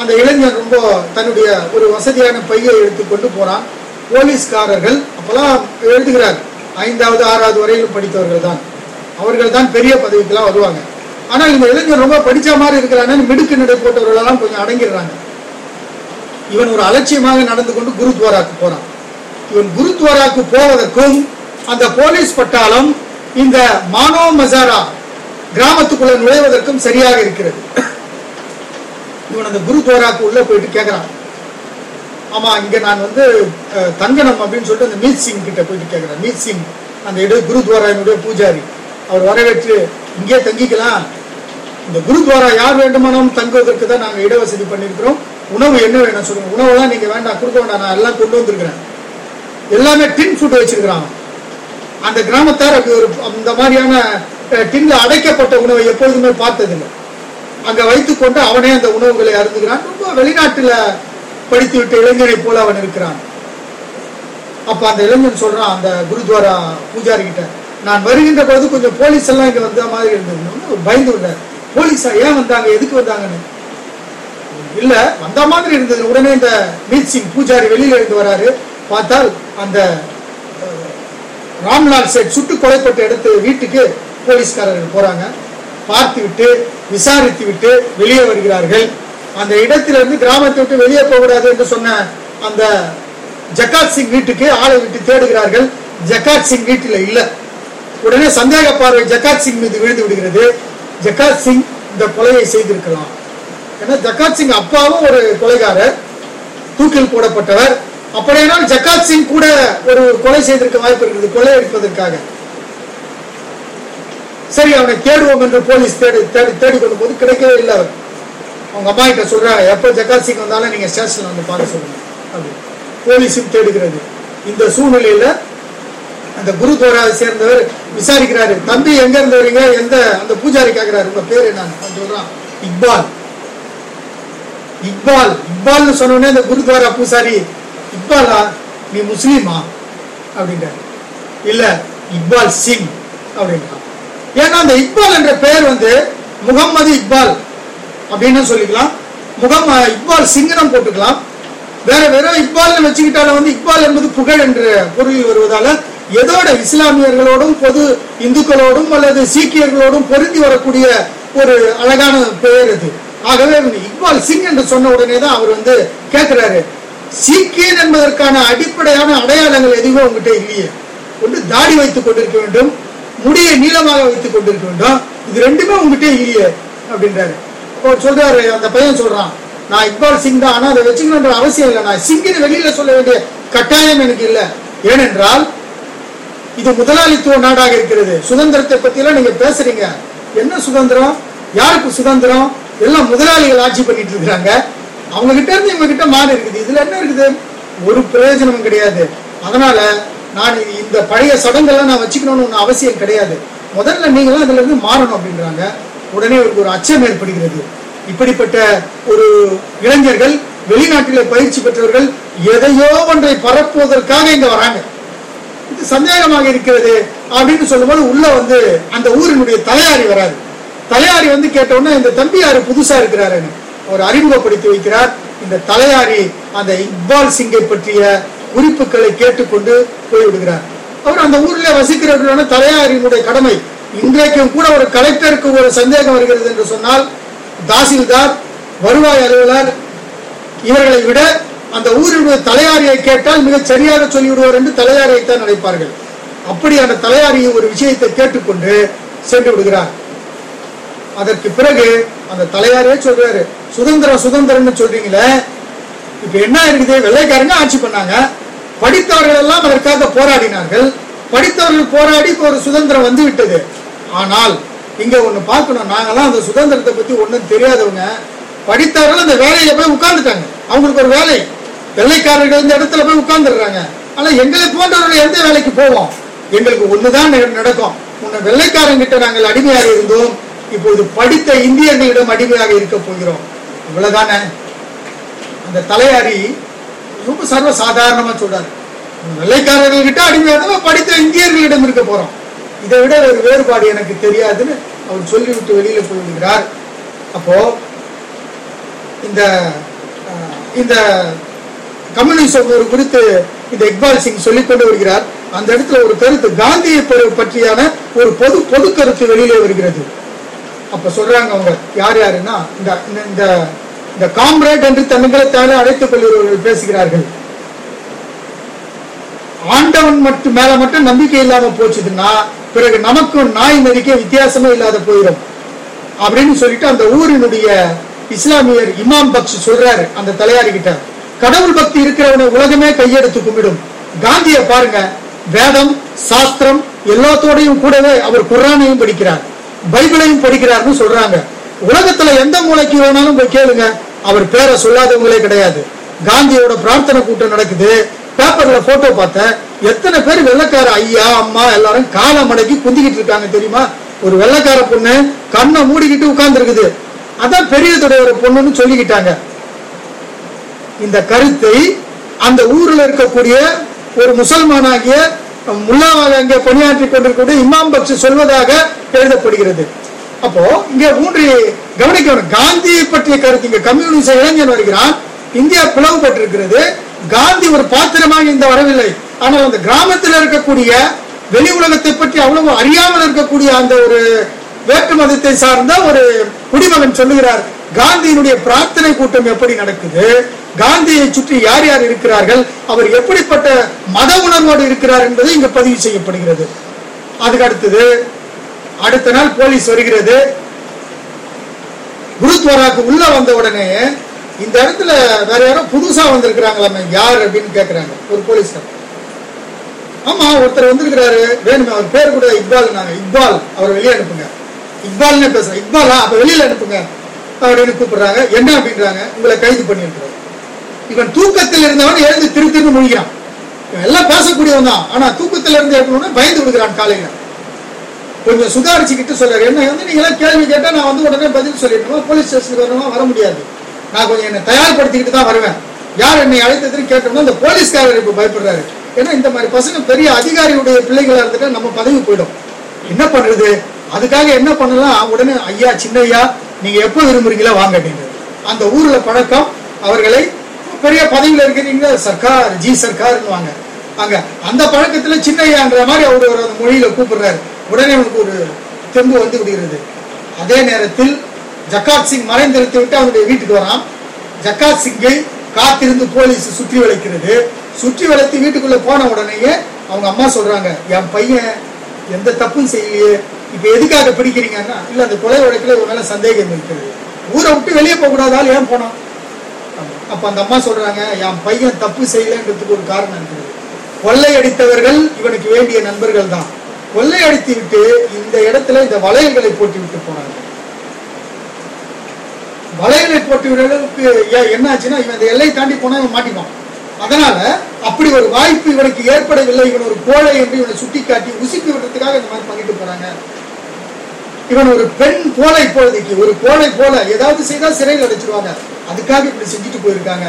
அந்த இளைஞன் ரொம்ப தன்னுடைய ஒரு வசதியான பையை எடுத்துக்கொண்டு போறான். போலீஸ்காரர்கள் அப்பெல்லாம் எழுதுகிறார் ஐந்தாவது ஆறாவது வரையிலும் படித்தவர்கள் தான். அவர்கள் தான் பெரிய பதவிக்கெல்லாம் வருவாங்க. ஆனால் இந்த இளைஞர் ரொம்ப படிச்ச மாதிரி இருக்கிறான்னு மிடுக்கு நடை போட்டவர்களெல்லாம் கொஞ்சம் அடங்கிடுறாங்க. இவன் ஒரு அலட்சியமாக நடந்து கொண்டு குருத்வாராக்கு போறான். இவன் குருத்வாராக்கு போவதற்கும் அந்த போலீஸ் பட்டாளம் இந்த மானோ மசாரா கிராமத்துக்குள்ள நுழைவதற்கும் சரியாக இருக்கிறது. இவன் அந்த குருத்வாராக்கு உள்ள போயிட்டு கேட்கறான் ஆமா இங்க நான் வந்து தங்கனம் அப்படின்னு சொல்லிட்டு அந்த மீத் சிங் கிட்ட போயிட்டு கேட்கிறேன் மீத் சிங் அந்த இட குருத்வாராவினுடைய பூஜாரி. அவர் வரவேற்று இங்கே தங்கிக்கலாம். இந்த குருத்வாரா யார் வேண்டுமானாலும் தங்குவதற்கு தான் நாங்கள் இடவசதி பண்ணியிருக்கிறோம். உணவு என்ன வேணும் சொல்லுங்க. உணவெல்லாம் நீங்க வேண்டாம் கொடுக்க வேண்டாம். நான் எல்லாம் கொண்டு வந்திருக்கிறேன். எல்லாமே டின் ஃபுட் வச்சிருக்கிறான். அந்த கிராமத்தார் அப்படி ஒரு அந்த மாதிரியான டின்ல அடைக்கப்பட்ட உணவை எப்பொழுதுமே பார்த்ததில்லை. அங்க வைத்துக்கொண்டு அவனே அந்த உணவுகளை அருந்துகிறான். ரொம்ப வெளிநாட்டுல படித்து விட்ட இளைஞனை போல அவன் இருக்கிறான். அப்ப அந்த இளைஞன் சொல்றான் அந்த குருத்வாரா பூஜாரி கிட்ட நான் வருகின்ற போது கொஞ்சம் போலீஸ் எல்லாம் இங்க வந்த மாதிரி இருந்தது பயந்து விட்டார் போலீஸா ஏன் வந்தாங்க? எதுக்கு வந்தாங்கன்னு? இல்ல வந்த மாதிரி இருந்தது உடனே இந்த மீத் சிங் பூஜாரி வெளியில இருந்து வராரு. பார்த்தால் அந்த ராம்லால் சேட் சுட்டு கொலைப்பட்ட இடத்து வீட்டுக்கு போலீஸ்காரர்கள் போறாங்க. பார்த்து விட்டு விசாரித்து விட்டு வெளியே வருகிறார்கள். அந்த இடத்திலிருந்து கிராமத்தை விட்டு வெளியே போகக்கூடாது என்று சொன்ன அந்த ஜக்காத் சிங் வீட்டுக்கு ஆளை விட்டு தேடுகிறார்கள். ஜக்காத் சிங் வீட்டில் இல்ல. உடனே சந்தேக பார்வை ஜக்காத் சிங் மீது விழுந்து விடுகிறது. ஜக்காத் சிங் இந்த கொலையை செய்திருக்கலாம். ஏன்னா ஜக்காத் சிங் அப்பாவும் ஒரு கொலைகாரர் தூக்கில் போடப்பட்டவர். அப்படியானால் ஜக்காத் சிங் கூட ஒரு கொலை செய்திருக்க வாய்ப்பு இருக்குது கொலை அடிப்பதற்காக சரி அவனை தேடுவோம் என்று போலீஸ் தேடி தேடி தேடிக்கொள்ளும் கொண்டு போது கிடைக்கவே இல்லை அவர். அவங்க அம்மா கிட்ட சொல்றாங்க எப்போ ஜக்காத் சிங் வந்தாலும் நீங்க ஸ்டேஷன்ல வந்து பார்க்க சொல்லுங்க அப்படி போலீஸும் தேடுகிறது. இந்த சூழ்நிலையில அந்த குருத்வாராவை சேர்ந்தவர் விசாரிக்கிறாரு. தம்பி எங்க இருந்து வரீங்க? எந்த அந்த பூஜாரி கேக்குறாரு. உங்க பேரு என்ன? சொல்றான். இக்பால். இக்பால். இக்பால்னு சொன்ன உடனே இந்த குருத்வாரா பூசாரி இக்பாலா நீ முஸ்லீமா? அப்படின்றாரு. இல்ல இக்பால் சிங் அப்படின்றான் ஏன்னா அந்த இக்பால் என்ற பெயர் வந்து முகம்மது இக்பால் அப்படின்னு சொல்லிக்கலாம். முகம் இக்பால் சிங்கனம் போட்டுக்கலாம். வேற வெறும் இக்பால்னு வச்சுக்கிட்டாலும் வந்து இக்பால் என்பது புகழ் என்ற பொருளில் வருவதால எதோட இஸ்லாமியர்களோடும் பொது இந்துக்களோடும் அல்லது சீக்கியர்களோடும் பொருந்தி வரக்கூடிய ஒரு அழகான பெயர் இது ஆகவே இக்பால் சிங் என்று சொன்ன உடனே தான் அவர் வந்து கேட்கிறாரு சீக்கியன் என்பதற்கான அடிப்படையான அடையாளங்கள் எதுவுமே உங்ககிட்ட இல்லையே. ஒன்று தாடி வைத்துக் கொண்டிருக்க வேண்டும் முடியை நீளமாக வைத்துக் கொண்டிருக்க வேண்டும். இது ரெண்டுமே உங்ககிட்ட இல்லையே அப்படின்றாரு. அப்போ சொல்றாரு அந்த பையன் சொல்றான் நான் இக்பால் சிங் தான் ஆனா அதை வச்சுக்கணுன்ற அவசியம் இல்லை. நான் சிங்கின்னு வெளியில சொல்ல வேண்டிய கட்டாயம் எனக்கு இல்லை. ஏனென்றால் இது முதலாளித்துவ நாடாக இருக்கிறது. சுதந்திரத்தை பத்தி எல்லாம் நீங்க பேசுறீங்க. என்ன சுதந்திரம்? யாருக்கு சுதந்திரம்? எல்லாம் முதலாளிகள் ஆட்சி பண்ணிட்டு இருக்கிறாங்க. அவங்க கிட்ட இருந்து இவங்க கிட்ட மாறி இருக்குது. இதுல என்ன இருக்குது? ஒரு பிரயோஜனமும் கிடையாது. அதனால நான் இந்த பழைய சடங்கெல்லாம் நான் வச்சுக்கணும்னு ஒன்று அவசியம் கிடையாது. முதல்ல நீங்களாம் அதுல இருந்து மாறணும் அப்படின்றாங்க. உடனே இவருக்கு ஒரு அச்சம் ஏற்படுகிறது. இப்படிப்பட்ட ஒரு இளைஞர்கள் வெளிநாட்டிலே பயிற்சி பெற்றவர்கள் எதையோ ஒன்றை பரப்புவதற்காக இங்க வராங்க. இது சந்தேகமாக இருக்கிறது அப்படின்னு சொல்லும்போது உள்ள வந்து அந்த ஊரினுடைய தலையாரி வராது. தலையாரி வந்து கேட்டவுடனே இந்த தம்பி யாரு புதுசா இருக்கிறாருன்னு அவர் அறிமுகப்படுத்தி வைக்கிறார். இந்த தலையாரி அந்த இக்பால் சிங்கை பற்றிய குறிப்புகளை கேட்டுக்கொண்டு போய்விடுகிறார். அவர் அந்த ஊர்ல வசிக்கிறவர்களான தலையாரியினுடைய கடமை. இன்றைக்கும் கூட ஒரு கலெக்டருக்கு ஒரு சந்தேகம் வருகிறது என்று சொன்னால் தாசில்தார் வருவாய் அலுவலர் இவர்களை விட அந்த ஊரினுடைய தலையாரியை கேட்டால் மிக சரியாக சொல்லிவிடுவார் என்று தலையாரியை தான் நினைப்பார்கள் அப்படி அந்த தலையாரியை ஒரு விஷயத்தை கேட்டுக்கொண்டு சென்று விடுகிறார். அதற்கு பிறகு அந்த தலையாரே சொல்றாரு சுதந்திரம் சுதந்திரம்னு சொல்றீங்களே இப்ப என்ன இருக்குது? வெள்ளைக்காரங்க ஆட்சி பண்ணாங்க. படித்தவர்கள் எல்லாம் அதற்காக போராடினார்கள். படித்தவர்கள் போராடி இப்ப ஒரு சுதந்திரம் வந்து விட்டது. ஆனால் இங்க ஒண்ணு பார்க்கணும். நாங்கெல்லாம் அந்த சுதந்திரத்தை பத்தி ஒண்ணும் தெரியாதவங்க. படித்தவர்கள் அந்த வேலையில போய் உட்கார்ந்துட்டாங்க. அவங்களுக்கு ஒரு வேலை. வெள்ளைக்காரர்கள் இந்த இடத்துல போய் உட்கார்ந்துடுறாங்க. ஆனா எங்களை போன்றவர்கள் எந்த வேலைக்கு போவோம்? எங்களுக்கு ஒண்ணுதான் நடக்கும். உன்னை வெள்ளைக்காரங்கிட்ட நாங்கள் அடிமையாக இருந்தோம். இப்பொழுது படித்த இந்தியர்களிடம் அடிமையாக இருக்க போகிறோம். இவ்வளவுதானே அந்த தலையாரி ரொம்ப சர்வ சாதாரணமா சொல்றாரு வெள்ளைக்காரர்கள் கிட்ட படித்த இந்தியர்களிடம் இருக்க போறோம். இதை விட ஒரு வேறுபாடு எனக்கு தெரியாதுன்னு அவர் சொல்லிவிட்டு வெளியில போய்விடுகிறார் அப்போ இந்த இந்த கம்யூனிசம் ஒரு குறித்து இந்த இக்பால் சிங் சொல்லிக்கொண்டு வருகிறார். அந்த இடத்துல ஒரு கருத்து காந்தியை பற்றியான ஒரு பொது பொது கருத்து வெளியிலே வருகிறது. அப்ப சொல்றாங்க அவங்க யார் யாருன்னா இந்த இந்த- இந்த இந்த காம்ரேட் என்று தன்னுங்களை தானே அழைத்துக் கொள்கிறவர்கள் பேசுகிறார்கள். ஆண்டவன் மட்டும் மேல மட்டும் நம்பிக்கை இல்லாம போச்சுதுன்னா பிறகு நமக்கும் நாய் நதிக்க வித்தியாசமே இல்லாத போயிடும் அப்படின்னு சொல்லிட்டு அந்த ஊரினுடைய இஸ்லாமியர் இமாம் பக்ஷ் சொல்றாரு அந்த தலையாரி கிட்ட கடவுள் பக்தி இருக்கிறவனை உலகமே கையெடுத்து கும்பிடும். காந்திய பாருங்க வேதம் சாஸ்திரம் எல்லாத்தோடையும் கூடவே அவர் குரானையும் படிக்கிறார். பைபிளையும் படிக்கிறார்னு சொல்றாங்க. உலகத்துல எந்த மூளைக்கு வேணாலும் போய் கேளுங்க. அவர் பேரை சொல்லாதவங்களே கிடையாது. காந்தியோட பிரார்த்தனை கூட்டம் நடக்குது. பேப்பர்ல போட்டோ பார்த்தேன். எத்தனை பேர் வெள்ளக்கார ஐயா அம்மா எல்லாரும் காலை மடக்கி குந்திக்கிட்டு இருக்காங்க தெரியுமா? ஒரு வெள்ளக்கார பொண்ணு கண்ணை மூடிக்கிட்டு உட்கார்ந்து இருக்குது அதான் பெரியதுடைய ஒரு பொண்ணுன்னு சொல்லிக்கிட்டாங்க. இந்த கருத்தை அந்த ஊர்ல இருக்கக்கூடிய ஒரு முசல்மானாகிய முல்லாவாக அங்கே பணியாற்றி கொண்டிருக்கக்கூடிய இமாம் பக்ஷி சொல்வதாக எழுதப்படுகிறது. அப்போ இங்க மூன்று கவனிக்கணும். காந்தியை பற்றிய கருத்து. இங்க கம்யூனிச இளைஞன் வருகிறான். இந்தியா பிளவுபட்டிருக்கிறது காந்தி ஒரு பாத்திரமாக இந்த வரவில்லை. ஆனால் அந்த கிராமத்தில் இருக்கக்கூடிய வெளி உலகத்தை பற்றி அவ்வளவு அறியாமல் இருக்கக்கூடிய அந்த ஒரு வேற்று மதத்தை சார்ந்த ஒரு குடிமகன் சொல்லுகிறார். காந்தியினுடைய பிரார்த்தனை கூட்டம் எப்படி நடக்குது? காந்தியை சுற்றி யார் யார் இருக்கிறார்கள் அவர் எப்படிப்பட்ட மத உணர்வோடு இருக்கிறார் என்பது இங்கு பதிவு செய்யப்படுகிறது. அதுக்கு அடுத்தது அடுத்த நாள் போலீஸ் வருகிறது. குருத்வாராக்கு உள்ள வந்த உடனே இந்த இடத்துல வேற யாரோ புதுசா வந்திருக்கிறாங்களாமே யார் அப்படின்னு கேக்குறாங்க ஒரு போலீஸ்கார் ஆமா ஒருத்தர் வந்திருக்கிறாரு வேணுமே அவர் பேர் கூட இக்பால் நாங்க இக்பால் அவர் வெளியே அனுப்புங்க. இக்பால்னே பேசுறேன் இக்பாலா அப்ப வெளியில அனுப்புங்க. அப்படின்னு கூப்பிடுறாங்க என்ன அப்படின்றாங்க உங்களை கைது பண்ணிருக்கிறார் இவன் தூக்கத்தில் இருந்தவன் எழுந்து திரு திரு முழிக்கிறான் எல்லாம் பேசக்கூடியவன் தான். ஆனா தூக்கத்தில் இருந்து எழுப்பணும்னா பயந்து விடுகிறான் காலையில. கொஞ்சம் சுதாரிச்சுக்கிட்டு சொல்றாரு என்ன வந்து நீங்க எல்லாம் கேள்வி கேட்டா நான் வந்து உடனே பதில் சொல்லிடணும் போலீஸ் ஸ்டேஷனுக்கு வரணுமா? வர முடியாது. நான் கொஞ்சம் என்னை தயார்படுத்திக்கிட்டு தான் வருவேன். யார் என்னை அழைத்ததுன்னு கேட்டோம்னா அந்த போலீஸ்காரர் இப்ப பயப்படுறாரு. ஏன்னா இந்த மாதிரி பசங்க பெரிய அதிகாரியுடைய பிள்ளைகளா இருந்துட்டா நம்ம பதவி போயிடும். என்ன பண்றது? அதுக்காக என்ன பண்ணலாம்? உடனே ஐயா சின்ன ஐயா நீங்க எப்போ விரும்புறீங்களோ வாங்க அப்படின்னு அந்த ஊர்ல பழக்கம் அவர்களை பெரிய பதவியில் இருக்கிறீங்க. சர்க்கார் ஜி சர்க்காருன்னு அங்க அந்த பழக்கத்துல சின்னையான்ற மாதிரி அவர் ஒரு அந்த மொழியில கூப்பிடுறாரு. உடனே அவனுக்கு ஒரு தெம்பு வந்து விடுகிறது. அதே நேரத்தில் ஜக்காத் சிங் மறைந்திருத்து விட்டு அவனுடைய வீட்டுக்கு வரான். ஜக்காத் சிங்கை காத்திருந்து போலீஸ் சுற்றி வளைக்கிறது. சுற்றி வளைத்து வீட்டுக்குள்ள போன உடனேயே அவங்க அம்மா சொல்றாங்க என் பையன் எந்த தப்பும் செய்யலையே. இப்ப எதுக்காக பிடிக்கிறீங்கன்னா இல்ல அந்த கொலை வழக்குல ஒரு மேல சந்தேகம் இருக்கிறது. ஊரை விட்டு வெளியே போக கூடாதால் ஏன் போனான்? அப்ப அந்த அம்மா சொல்றாங்க என் பையன் தப்பு செய்யலன்றதுக்கு ஒரு காரணம் இருக்குது. கொள்ளையடித்தவர்கள் இவனுக்கு வேண்டிய நண்பர்கள் தான். கொள்ளையடித்து விட்டு இந்த இடத்துல இந்த வளையல்களை போட்டு விட்டு போனாங்க. வளையலை போட்டு விடுறதுக்கு ஏ- என்ன ஆச்சுன்னா இவன் இந்த எல்லை தாண்டி போனா இவன் மாட்டிப்பான். அதனால அப்படி ஒரு வாய்ப்பு இவனுக்கு ஏற்படவில்லை. இவன் ஒரு கோழை என்று இவனை சுட்டி காட்டி உசுப்பி விடுறதுக்காக இந்த மாதிரி பண்ணிட்டு போறாங்க. இவன் ஒரு பெண் போல இப்பொழுதைக்கு ஒரு கோலை போல ஏதாவது செய்தா சிறையில் அடைச்சிருவாங்க. அதுக்காக இப்படி செஞ்சுட்டு போயிருக்காங்க.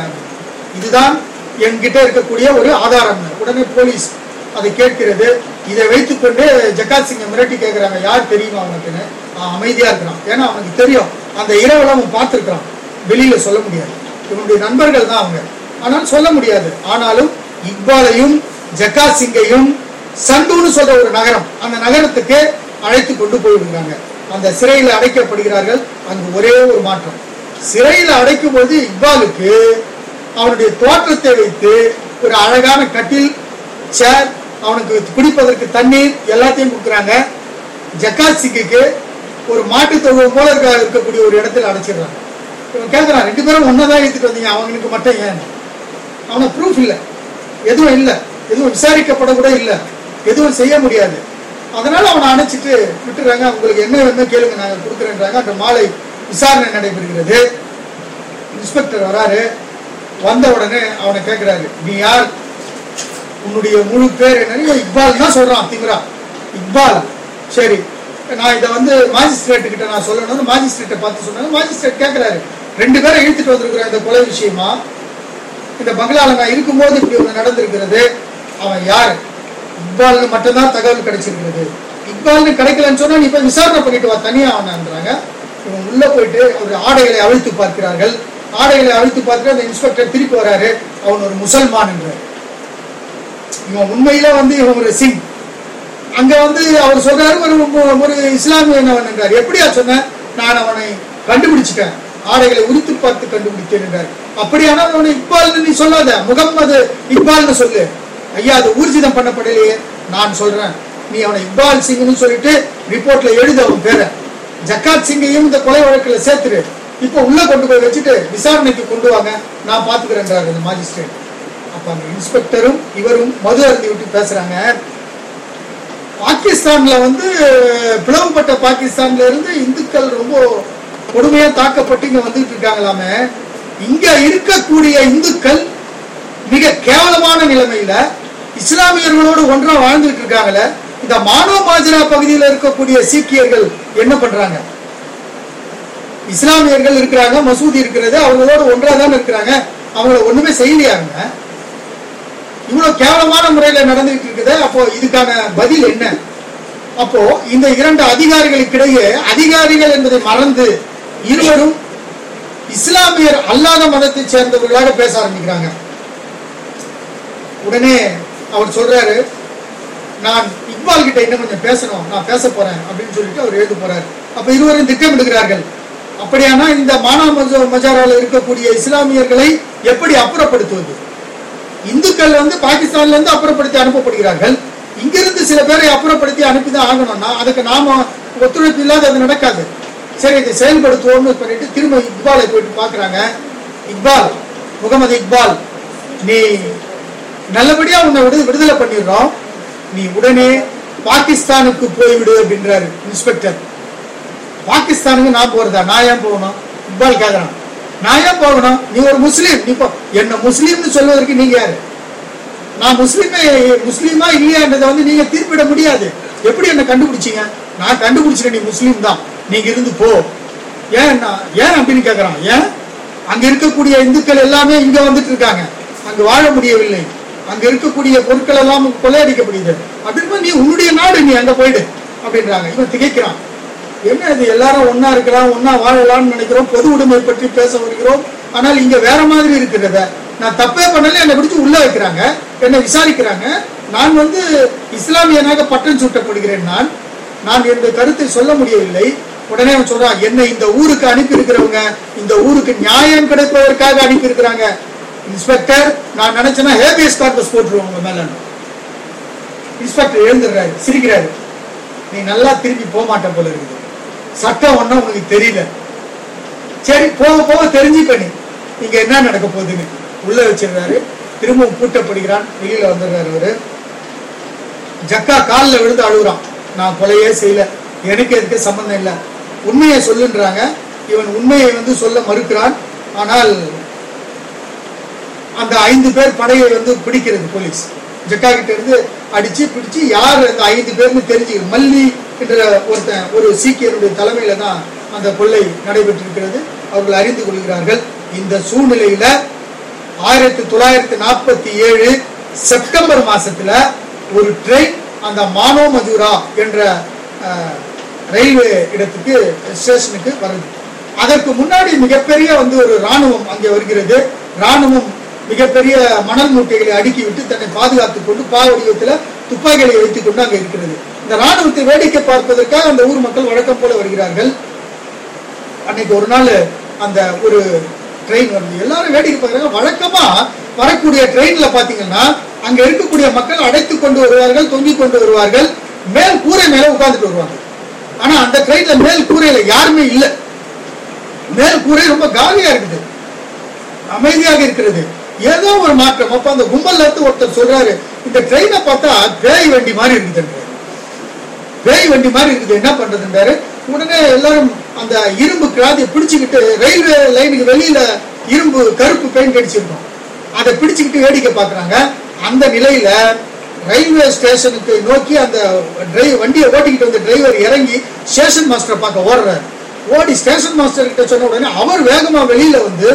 இதுதான் என்கிட்ட இருக்கக்கூடிய ஒரு ஆதாரம். உடனே போலீஸ் அதை கேட்கிறது. இதை வைத்துக்கொண்டு ஜக்காத் சிங்கை மிரட்டி கேட்கிறாங்க. யார் தெரியுமா அவனுக்குன்னு? அமைதியா இருக்கிறான். ஏன்னா அவனுக்கு தெரியும். அந்த இரவுல அவன் பார்த்துருக்கிறான். வெளியில சொல்ல முடியாது. இவனுடைய நண்பர்கள் தான் அவங்க. ஆனால் சொல்ல முடியாது. ஆனாலும் இக்பாலையும் ஜக்காத் சிங்கையும் சந்துன்னு சொல்ற ஒரு நகரம். அந்த நகரத்துக்கு அழைத்து கொண்டு போயிருந்தாங்க. அந்த சிறையில் அடைக்கப்படுகிறார்கள். அங்கு ஒரே ஒரு மாற்றம். சிறையில் அடைக்கும் போது இக்பாலுக்கு அவனுடைய தோற்றத்தை வைத்து ஒரு அழகான கட்டில் சேர் அவனுக்கு குடிப்பதற்கு தண்ணீர் எல்லாத்தையும் கொடுக்குறாங்க. ஜக்காசிக்கு சிங்குக்கு ஒரு மாட்டு தொழுவம் போல இருக்க இருக்கக்கூடிய ஒரு இடத்துல அடைச்சிடுறாங்க. இவன் கேட்குறான் ரெண்டு பேரும் ஒன்றா தான் எடுத்துட்டு வந்தீங்க அவங்களுக்கு மட்டும் ஏன்? அவனை ப்ரூஃப் இல்லை. எதுவும் இல்லை. எதுவும் விசாரிக்கப்பட கூட இல்லை. எதுவும் செய்ய முடியாது. அதனால அவனை அணைச்சிட்டு விட்டுறாங்க. உங்களுக்கு என்ன வேணும் கேளுங்க நாங்கள் கொடுக்குறேன்றாங்க. அந்த மாலை விசாரணை நடைபெறுகிறது. இன்ஸ்பெக்டர் வராரு. வந்த உடனே அவனை கேட்கிறாரு நீ யார்? உன்னுடைய முழு பேர் என்ன இக்பால் தான் சொல்றான் திமிரா இக்பால். சரி நான் இதை வந்து மாஜிஸ்ட்ரேட்டு கிட்ட நான் சொல்லணும்னு மாஜிஸ்ட்ரேட்டை பார்த்து சொன்னாங்க. மாஜிஸ்ட்ரேட் கேட்கிறாரு ரெண்டு பேரை இழுத்துட்டு வந்திருக்கிறேன் இந்த கொலை விஷயமா? இந்த பங்களால நான் இருக்கும்போது இப்படி ஒன்று நடந்திருக்கிறது. அவன் யார்? இக்பால்னு மட்டும்தான் தகவல் கிடைச்சிருக்கிறது. இக்பால்னு கிடைக்கலன்னு சொன்னா நீ போய் விசாரணை பண்ணிட்டு வா தனியா அவனான்றாங்க. இவன் உள்ள போயிட்டு ஒரு ஆடைகளை அவிழ்த்து பார்க்கிறார்கள். ஆடைகளை அவிழ்த்து பார்த்து அந்த இன்ஸ்பெக்டர் திருப்பி வராரு. அவன் ஒரு முசல்மான் என்றார் இவன் உண்மையில வந்து இவன் ஒரு சிங். அங்க வந்து அவர் சொல்றாரு ஒரு ஒரு இஸ்லாமியனவன் என்றார். எப்படியா சொன்ன? நான் அவனை கண்டுபிடிச்சிட்டேன். ஆடைகளை உரித்து பார்த்து கண்டுபிடித்தேன் என்றார். அப்படியானால் அவனை இக்பால்னு நீ சொல்லாத. முகம்மது இக்பால்னு சொல்லு. ஐயா அது ஊர்ஜிதம் பண்ணப்படலையே. நான் சொல்றேன். நீ அவனை இக்பால் சிங்னு சொல்லிட்டு ரிப்போர்ட்ல எழுது அவன் பேரை. ஜக்காத் சிங்கையும் இந்த கொலை வழக்குல சேர்த்துரு. இப்போ உள்ள கொண்டு போய் வச்சுட்டு விசாரணைக்கு கொண்டு வாங்க. நான் பாத்துக்கிறேன்றாரு இந்த மாஜிஸ்ட்ரேட் அப்ப அந்த இன்ஸ்பெக்டரும் இவரும் மது அருந்தி விட்டு பேசுறாங்க. பாகிஸ்தான்ல வந்து பிளவுபட்ட பாகிஸ்தான்ல இருந்து இந்துக்கள் ரொம்ப கொடுமையா தாக்கப்பட்டு இங்க வந்துட்டு இருக்காங்களாமே. இங்க இருக்கக்கூடிய இந்துக்கள் மிக கேவலமான நிலைமையில இஸ்லாமியர்களோடு ஒன்றா வாழ்ந்துட்டு இருக்காங்களே இந்த மானோ மாஜரா பகுதியில் இருக்கக்கூடிய சீக்கியர்கள் என்ன பண்றாங்க? இஸ்லாமியர்கள் இருக்கிறாங்க மசூதி இருக்கிறது அவங்களோட ஒன்றா தான் இருக்கிறாங்க. அவங்கள ஒண்ணுமே செய்யலையாங்க இவ்வளவு கேவலமான முறையில நடந்துகிட்டு இருக்குது. அப்போ இதுக்கான பதில் என்ன? அப்போ இந்த இரண்டு அதிகாரிகளுக்கிடையே அதிகாரிகள் என்பதை மறந்து இருவரும் இஸ்லாமியர் அல்லாத மதத்தை சேர்ந்தவர்களாக பேச ஆரம்பிக்கிறாங்க. உடனே அவர் சொல்றாரு நான் இக்பால் கிட்ட இன்னும் கொஞ்சம் பேசணும் நான் பேச போறேன் அப்படின்னு சொல்லிட்டு அவர் எழுத போறாரு. அப்ப இருவரும் திட்டமிடுகிறார்கள். அப்படியானா இந்த மானா மஜாரால இருக்கக்கூடிய இஸ்லாமியர்களை எப்படி அப்புறப்படுத்துவது? இந்துக்கள் வந்து பாகிஸ்தான்ல இருந்து அப்புறப்படுத்தி அனுப்பப்படுகிறார்கள். இங்கிருந்து சில பேரை அப்புறப்படுத்தி அனுப்பிதான் ஆகணும்னா அதுக்கு நாம ஒத்துழைப்பு இல்லாத அது நடக்காது. சரி இதை செயல்படுத்துவோம்னு பண்ணிட்டு திரும்ப இக்பாலை போயிட்டு பாக்குறாங்க இக்பால் முகமது இக்பால் நீ நல்லபடியா உன்னை விடு விடுதலை பண்ணிடுறோம். நீ உடனே பாகிஸ்தானுக்கு போய்விடு அப்படின்றாரு இன்ஸ்பெக்டர். பாகிஸ்தானுக்கு நான் போறதா? நான் ஏன் போகணும்? இக்பால் கேக்குறான். நான் ஏன் போகணும்? நீ ஒரு முஸ்லீம். நீ போ. என்ன முஸ்லீம்னு சொல்வதற்கு நீங்க யாரு? நான் முஸ்லீமே முஸ்லீமா இல்லையான்றதை வந்து நீங்க தீர்ப்பிட முடியாது. எப்படி என்ன கண்டுபிடிச்சீங்க? நான் கண்டுபிடிச்சிட்டேன் நீ முஸ்லீம் தான். நீங்க இருந்து போ. ஏன் நான் ஏன் அப்படின்னு கேக்குறான். ஏன்? அங்க இருக்கக்கூடிய இந்துக்கள் எல்லாமே இங்க வந்துட்டு இருக்காங்க. அங்கு வாழ முடியவில்லை. அங்க இருக்கக்கூடிய பொருட்கள் எல்லாம் கொள்ளையடிக்கப்படுகிறது. அப்படின்னு நீ உன்னுடைய நாடு நீ அங்க போயிடு அப்படின்றாங்க. இவன் திகைக்கிறான். என்ன இது எல்லாரும் ஒன்னா இருக்கலாம் ஒன்னா வாழலாம்னு நினைக்கிறோம் பொது உடைமை பற்றி பேச வருகிறோம். ஆனால் இங்க வேற மாதிரி இருக்கிறத நான் தப்பே பண்ணல என்னை பிடிச்சி உள்ள வைக்கிறாங்க என்னை விசாரிக்கிறாங்க. நான் வந்து இஸ்லாமியனாக பட்டம் சூட்டப்படுகிறேன் நான். நான் என்னுடைய கருத்தை சொல்ல முடியவில்லை. உடனே அவன் சொல்றான் என்னை இந்த ஊருக்கு அனுப்பி இருக்கிறவங்க இந்த ஊருக்கு நியாயம் கிடைப்பதற்காக அனுப்பி இருக்கிறாங்க இன்ஸ்பெக்டர் நான் நினைச்சேன்னா ஹேபியஸ் கார்பஸ் போட்டுருவோம் உங்க மேல. இன்ஸ்பெக்டர் எழுந்துடுறாரு சிரிக்கிறாரு. நீ நல்லா திரும்பி போக மாட்டேன் போல இருக்குது. சட்டம் ஒன்றும் உனக்கு தெரியல. சரி போக போக தெரிஞ்சுக்க நீ. இங்க என்ன நடக்க போகுதுன்னு உள்ள வச்சிருந்தாரு திரும்பவும் பூட்டப்படுகிறான். வெளியில வந்துடுறாரு அவரு. ஜக்கா காலில் விழுந்து அழுகுறான். நான் கொலையே செய்யல. எனக்கு எதுக்கு சம்பந்தம் இல்லை. உண்மையை சொல்லுன்றாங்க. இவன் உண்மையை வந்து சொல்ல மறுக்கிறான். ஆனால் அந்த ஐந்து பேர் படையை வந்து பிடிக்கிறது போலீஸ். ஜக்கா கிட்ட இருந்து அடிச்சு பிடிச்சு யார் அந்த ஐந்து பேர்னு தெரிஞ்சு மல்லி என்ற ஒருத்தன் ஒரு சீக்கியருடைய தலைமையில தான் அந்த கொள்ளை நடைபெற்றிருக்கிறது. அவர்கள் அறிந்து கொள்கிறார்கள் இந்த சூழ்நிலையில ஆயிரத்தி தொள்ளாயிரத்தி நாற்பத்தி ஏழு செப்டம்பர் மாசத்துல ஒரு ட்ரெயின் அந்த மானோ மதுரா என்ற அஹ், ரயில்வே இடத்துக்கு ஸ்டேஷனுக்கு வருது அதற்கு முன்னாடி மிகப்பெரிய வந்து ஒரு ராணுவம் அங்கே வருகிறது. ராணுவம் மிகப்பெரிய மணல் மூட்டைகளை அடுக்கி விட்டு தன்னை பாதுகாத்துக் கொண்டு பா வடிவத்தில் துப்பாக்கிகளை வைத்துக் கொண்டு அங்கே இருக்கிறது. இந்த ராணுவத்தை வேடிக்கை பார்ப்பதற்காக அந்த ஊர் மக்கள் வழக்கம் போல வருகிறார்கள். அன்னைக்கு ஒரு நாள் அந்த ஒரு ட்ரெயின் வருது எல்லாரும் வேடிக்கை பார்க்குறாங்க. வழக்கமா வரக்கூடிய ட்ரெயின்ல பாத்தீங்கன்னா அங்க இருக்கக்கூடிய மக்கள் அடைத்து கொண்டு வருவார்கள் தொங்கிக் கொண்டு வருவார்கள். மேல் கூரை மேல உட்கார்ந்துட்டு வருவாங்க. ஆனா அந்த ட்ரெயின்ல மேல் கூரையில யாருமே இல்லை. மேல் கூரை ரொம்ப காலியா இருக்குது. அமைதியாக இருக்கிறது. ஏதோ ஒரு மாற்றம். அப்ப அந்த கும்பல்ல இருந்து ஒருத்தர் சொல்றாரு இந்த ட்ரெயினை பார்த்தா பேய் வண்டி மாதிரி இருக்குதுன்றாரு பேய் வண்டி மாதிரி இருக்குது என்ன பண்றதுன்றாரு? உடனே எல்லாரும் அந்த இரும்பு கிராதியை பிடிச்சுக்கிட்டு ரயில்வே லைனுக்கு வெளியில இரும்பு கருப்பு பெயிண்ட் அடிச்சிருக்கோம். அதை பிடிச்சுக்கிட்டு வேடிக்கை பார்க்கறாங்க அந்த நிலையில ரயில்வே ஸ்டேஷனுக்கு நோக்கி அந்த டிரைவ் வண்டியை ஓட்டிக்கிட்டு வந்த டிரைவர் இறங்கி ஸ்டேஷன் மாஸ்டரை பார்க்க ஓடுறாரு. ஓடி ஸ்டேஷன் மாஸ்டர் கிட்ட சொன்ன உடனே அவர் வேகமா வெளியில வந்து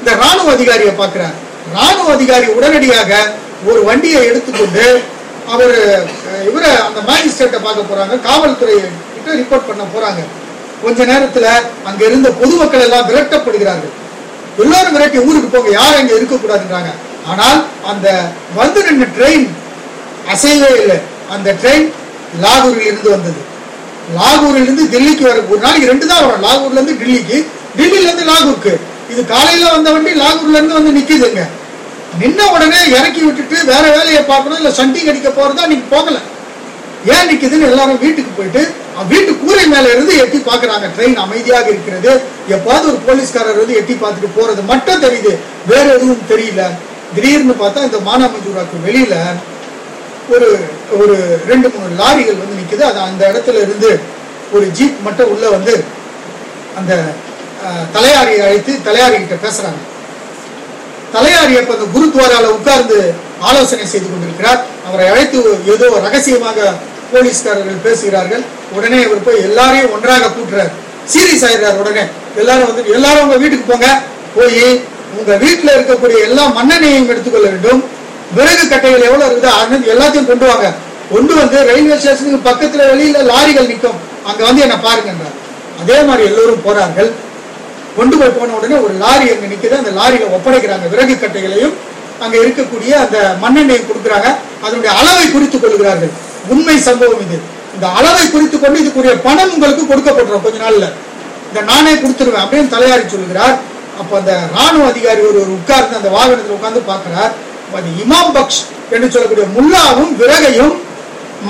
இந்த ராணுவ அதிகாரியை பாக்குறாரு. ராணுவ அதிகாரி உடனடியாக ஒரு வண்டியை எடுத்துக்கொண்டு அவர் இவரை அந்த மேஜிஸ்ட்ரேட்டை பார்க்க போறாங்க. காவல்துறை கிட்ட ரிப்போர்ட் பண்ண போறாங்க. கொஞ்ச நேரத்துல அங்க இருந்த பொதுமக்கள் எல்லாம் விரட்டப்படுகிறார்கள். எல்லாரும் விரட்டி ஊருக்கு போங்க யாரும் அங்க இருக்கக்கூடாதுன்றாங்க. ஆனால் அந்த வந்து நின்ற ட்ரெயின் அசையவே இல்லை. அந்த ட்ரெயின் லாகூரில் இருந்து வந்தது. லாகூரில் இருந்து டெல்லிக்கு வர ஒரு நாளைக்கு ரெண்டு தான் வரும். லாகூர்ல இருந்து டெல்லிக்கு டெல்லியில இருந்து லாகூருக்கு. இது காலையில வந்த வண்டி லாகூர்ல இருந்து வந்து நிக்குதுங்க. நின்ன உடனே இறக்கி விட்டுட்டு வேற வேலையை பார்க்கணும் இல்லை சண்டி கடிக்க போறதா நீங்க போகல. ஏன் நிற்கிதுன்னு எல்லாரும் வீட்டுக்கு போயிட்டு வீட்டு கூரை மேல இருந்து எட்டி பாக்குறாங்க ட்ரெயின் அமைதியாக இருக்கிறது. எப்பாவது ஒரு போலீஸ்காரர் வந்து எட்டி பார்த்துட்டு போறது மட்டும் தெரியுது. வேற எதுவும் தெரியல. திடீர்னு பார்த்தா இந்த மானாமஞ்சூராக்கு வெளியில ஒரு ஒரு ரெண்டு மூணு லாரிகள் வந்து நிற்குது அது அந்த இடத்துல இருந்து ஒரு ஜீப் மட்டும் உள்ள வந்து அந்த தலையாரியை அழைத்து தலையாரி கிட்ட பேசுறாங்க. தலையாரி அப்ப குருத்வாரால உட்கார்ந்து ஆலோசனை செய்து கொண்டிருக்கிறார். அவரை அழைத்து ஏதோ ரகசியமாக போலீஸ்காரர்கள் பேசுகிறார்கள். உடனே இவர் போய் எல்லாரையும் ஒன்றாக கூட்டுறார். சீரியஸ் ஆயிடுறார் உடனே. எல்லாரும் வந்து எல்லாரும் உங்க வீட்டுக்கு போங்க. போய் உங்க வீட்டுல இருக்கக்கூடிய எல்லா மண்ணெண்ணையும் எடுத்துக்கொள்ள வேண்டும். விறகு கட்டைகள் எவ்வளவு இருக்குதோ அது எல்லாத்தையும் கொண்டு வாங்க. கொண்டு வந்து ரயில்வே ஸ்டேஷனுக்கு பக்கத்துல வெளியில லாரிகள் நிற்கும். அங்க வந்து என்ன பாருங்கன்றார். அதே மாதிரி எல்லோரும் போறார்கள். கொண்டு போய் போன உடனே ஒரு லாரி அங்கே நிற்கிது அந்த லாரியில் ஒப்படைக்கிறாங்க. விறகு கட்டைகளையும் அங்கே இருக்கக்கூடிய அந்த மண்ணெண்ணெயை கொடுக்குறாங்க. அதனுடைய அளவை குறித்துக் கொள்கிறார்கள். உண்மை சம்பவம் இது. இந்த அளவை குறித்து கொண்டு இதுக்குரிய பணம் உங்களுக்கு கொடுக்கப்பட்டுரும் கொஞ்ச நாள்ல. இந்த நானே கொடுத்துருவேன் அப்படின்னு தலையாரி சொல்லுகிறார் அப்போ அந்த ராணுவ அதிகாரி ஒரு உட்கார்ந்து அந்த வாகனத்தில் உட்கார்ந்து பார்க்கிறார். அது இமாம் பக்ஷ் என்று சொல்லக்கூடிய முல்லாவும் விறகையும்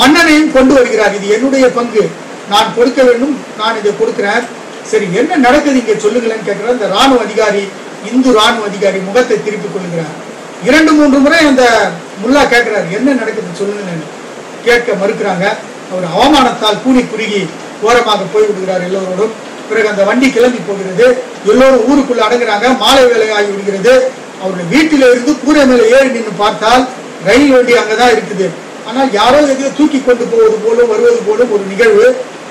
மன்னனையும் கொண்டு வருகிறார். இது என்னுடைய பங்கு. நான் கொடுக்க வேண்டும். நான் இதை கொடுக்கிறேன். சரி என்ன நடக்குது இங்க சொல்லுங்களேன்னு கேட்கிறார். இந்த ராணுவ அதிகாரி இந்து ராணுவ அதிகாரி முகத்தை திருப்பிக் கொள்ளுகிறார். இரண்டு மூன்று முறை அந்த முல்லா கேட்கிறார். என்ன நடக்குது சொல்லுங்களேன்னு கேட்க மறுக்கிறாங்க. அவர் அவமானத்தால் கூனி குறுகி ஓரமாக போய் விடுகிறார் எல்லோரோடும். பிறகு அந்த வண்டி கிளம்பி போகிறது. எல்லோரும் ஊருக்குள்ள அடங்குறாங்க. மாலை வேலை ஆகி விடுகிறது. அவருடைய வீட்டில இருந்து கூரை மேல ஏறி நின்று பார்த்தால் ரயில் வண்டி அங்கதான் இருக்குது. ஆனால் யாரோ எதையோ தூக்கி கொண்டு போவது போலும் வருவது போலும் ஒரு நிகழ்வு.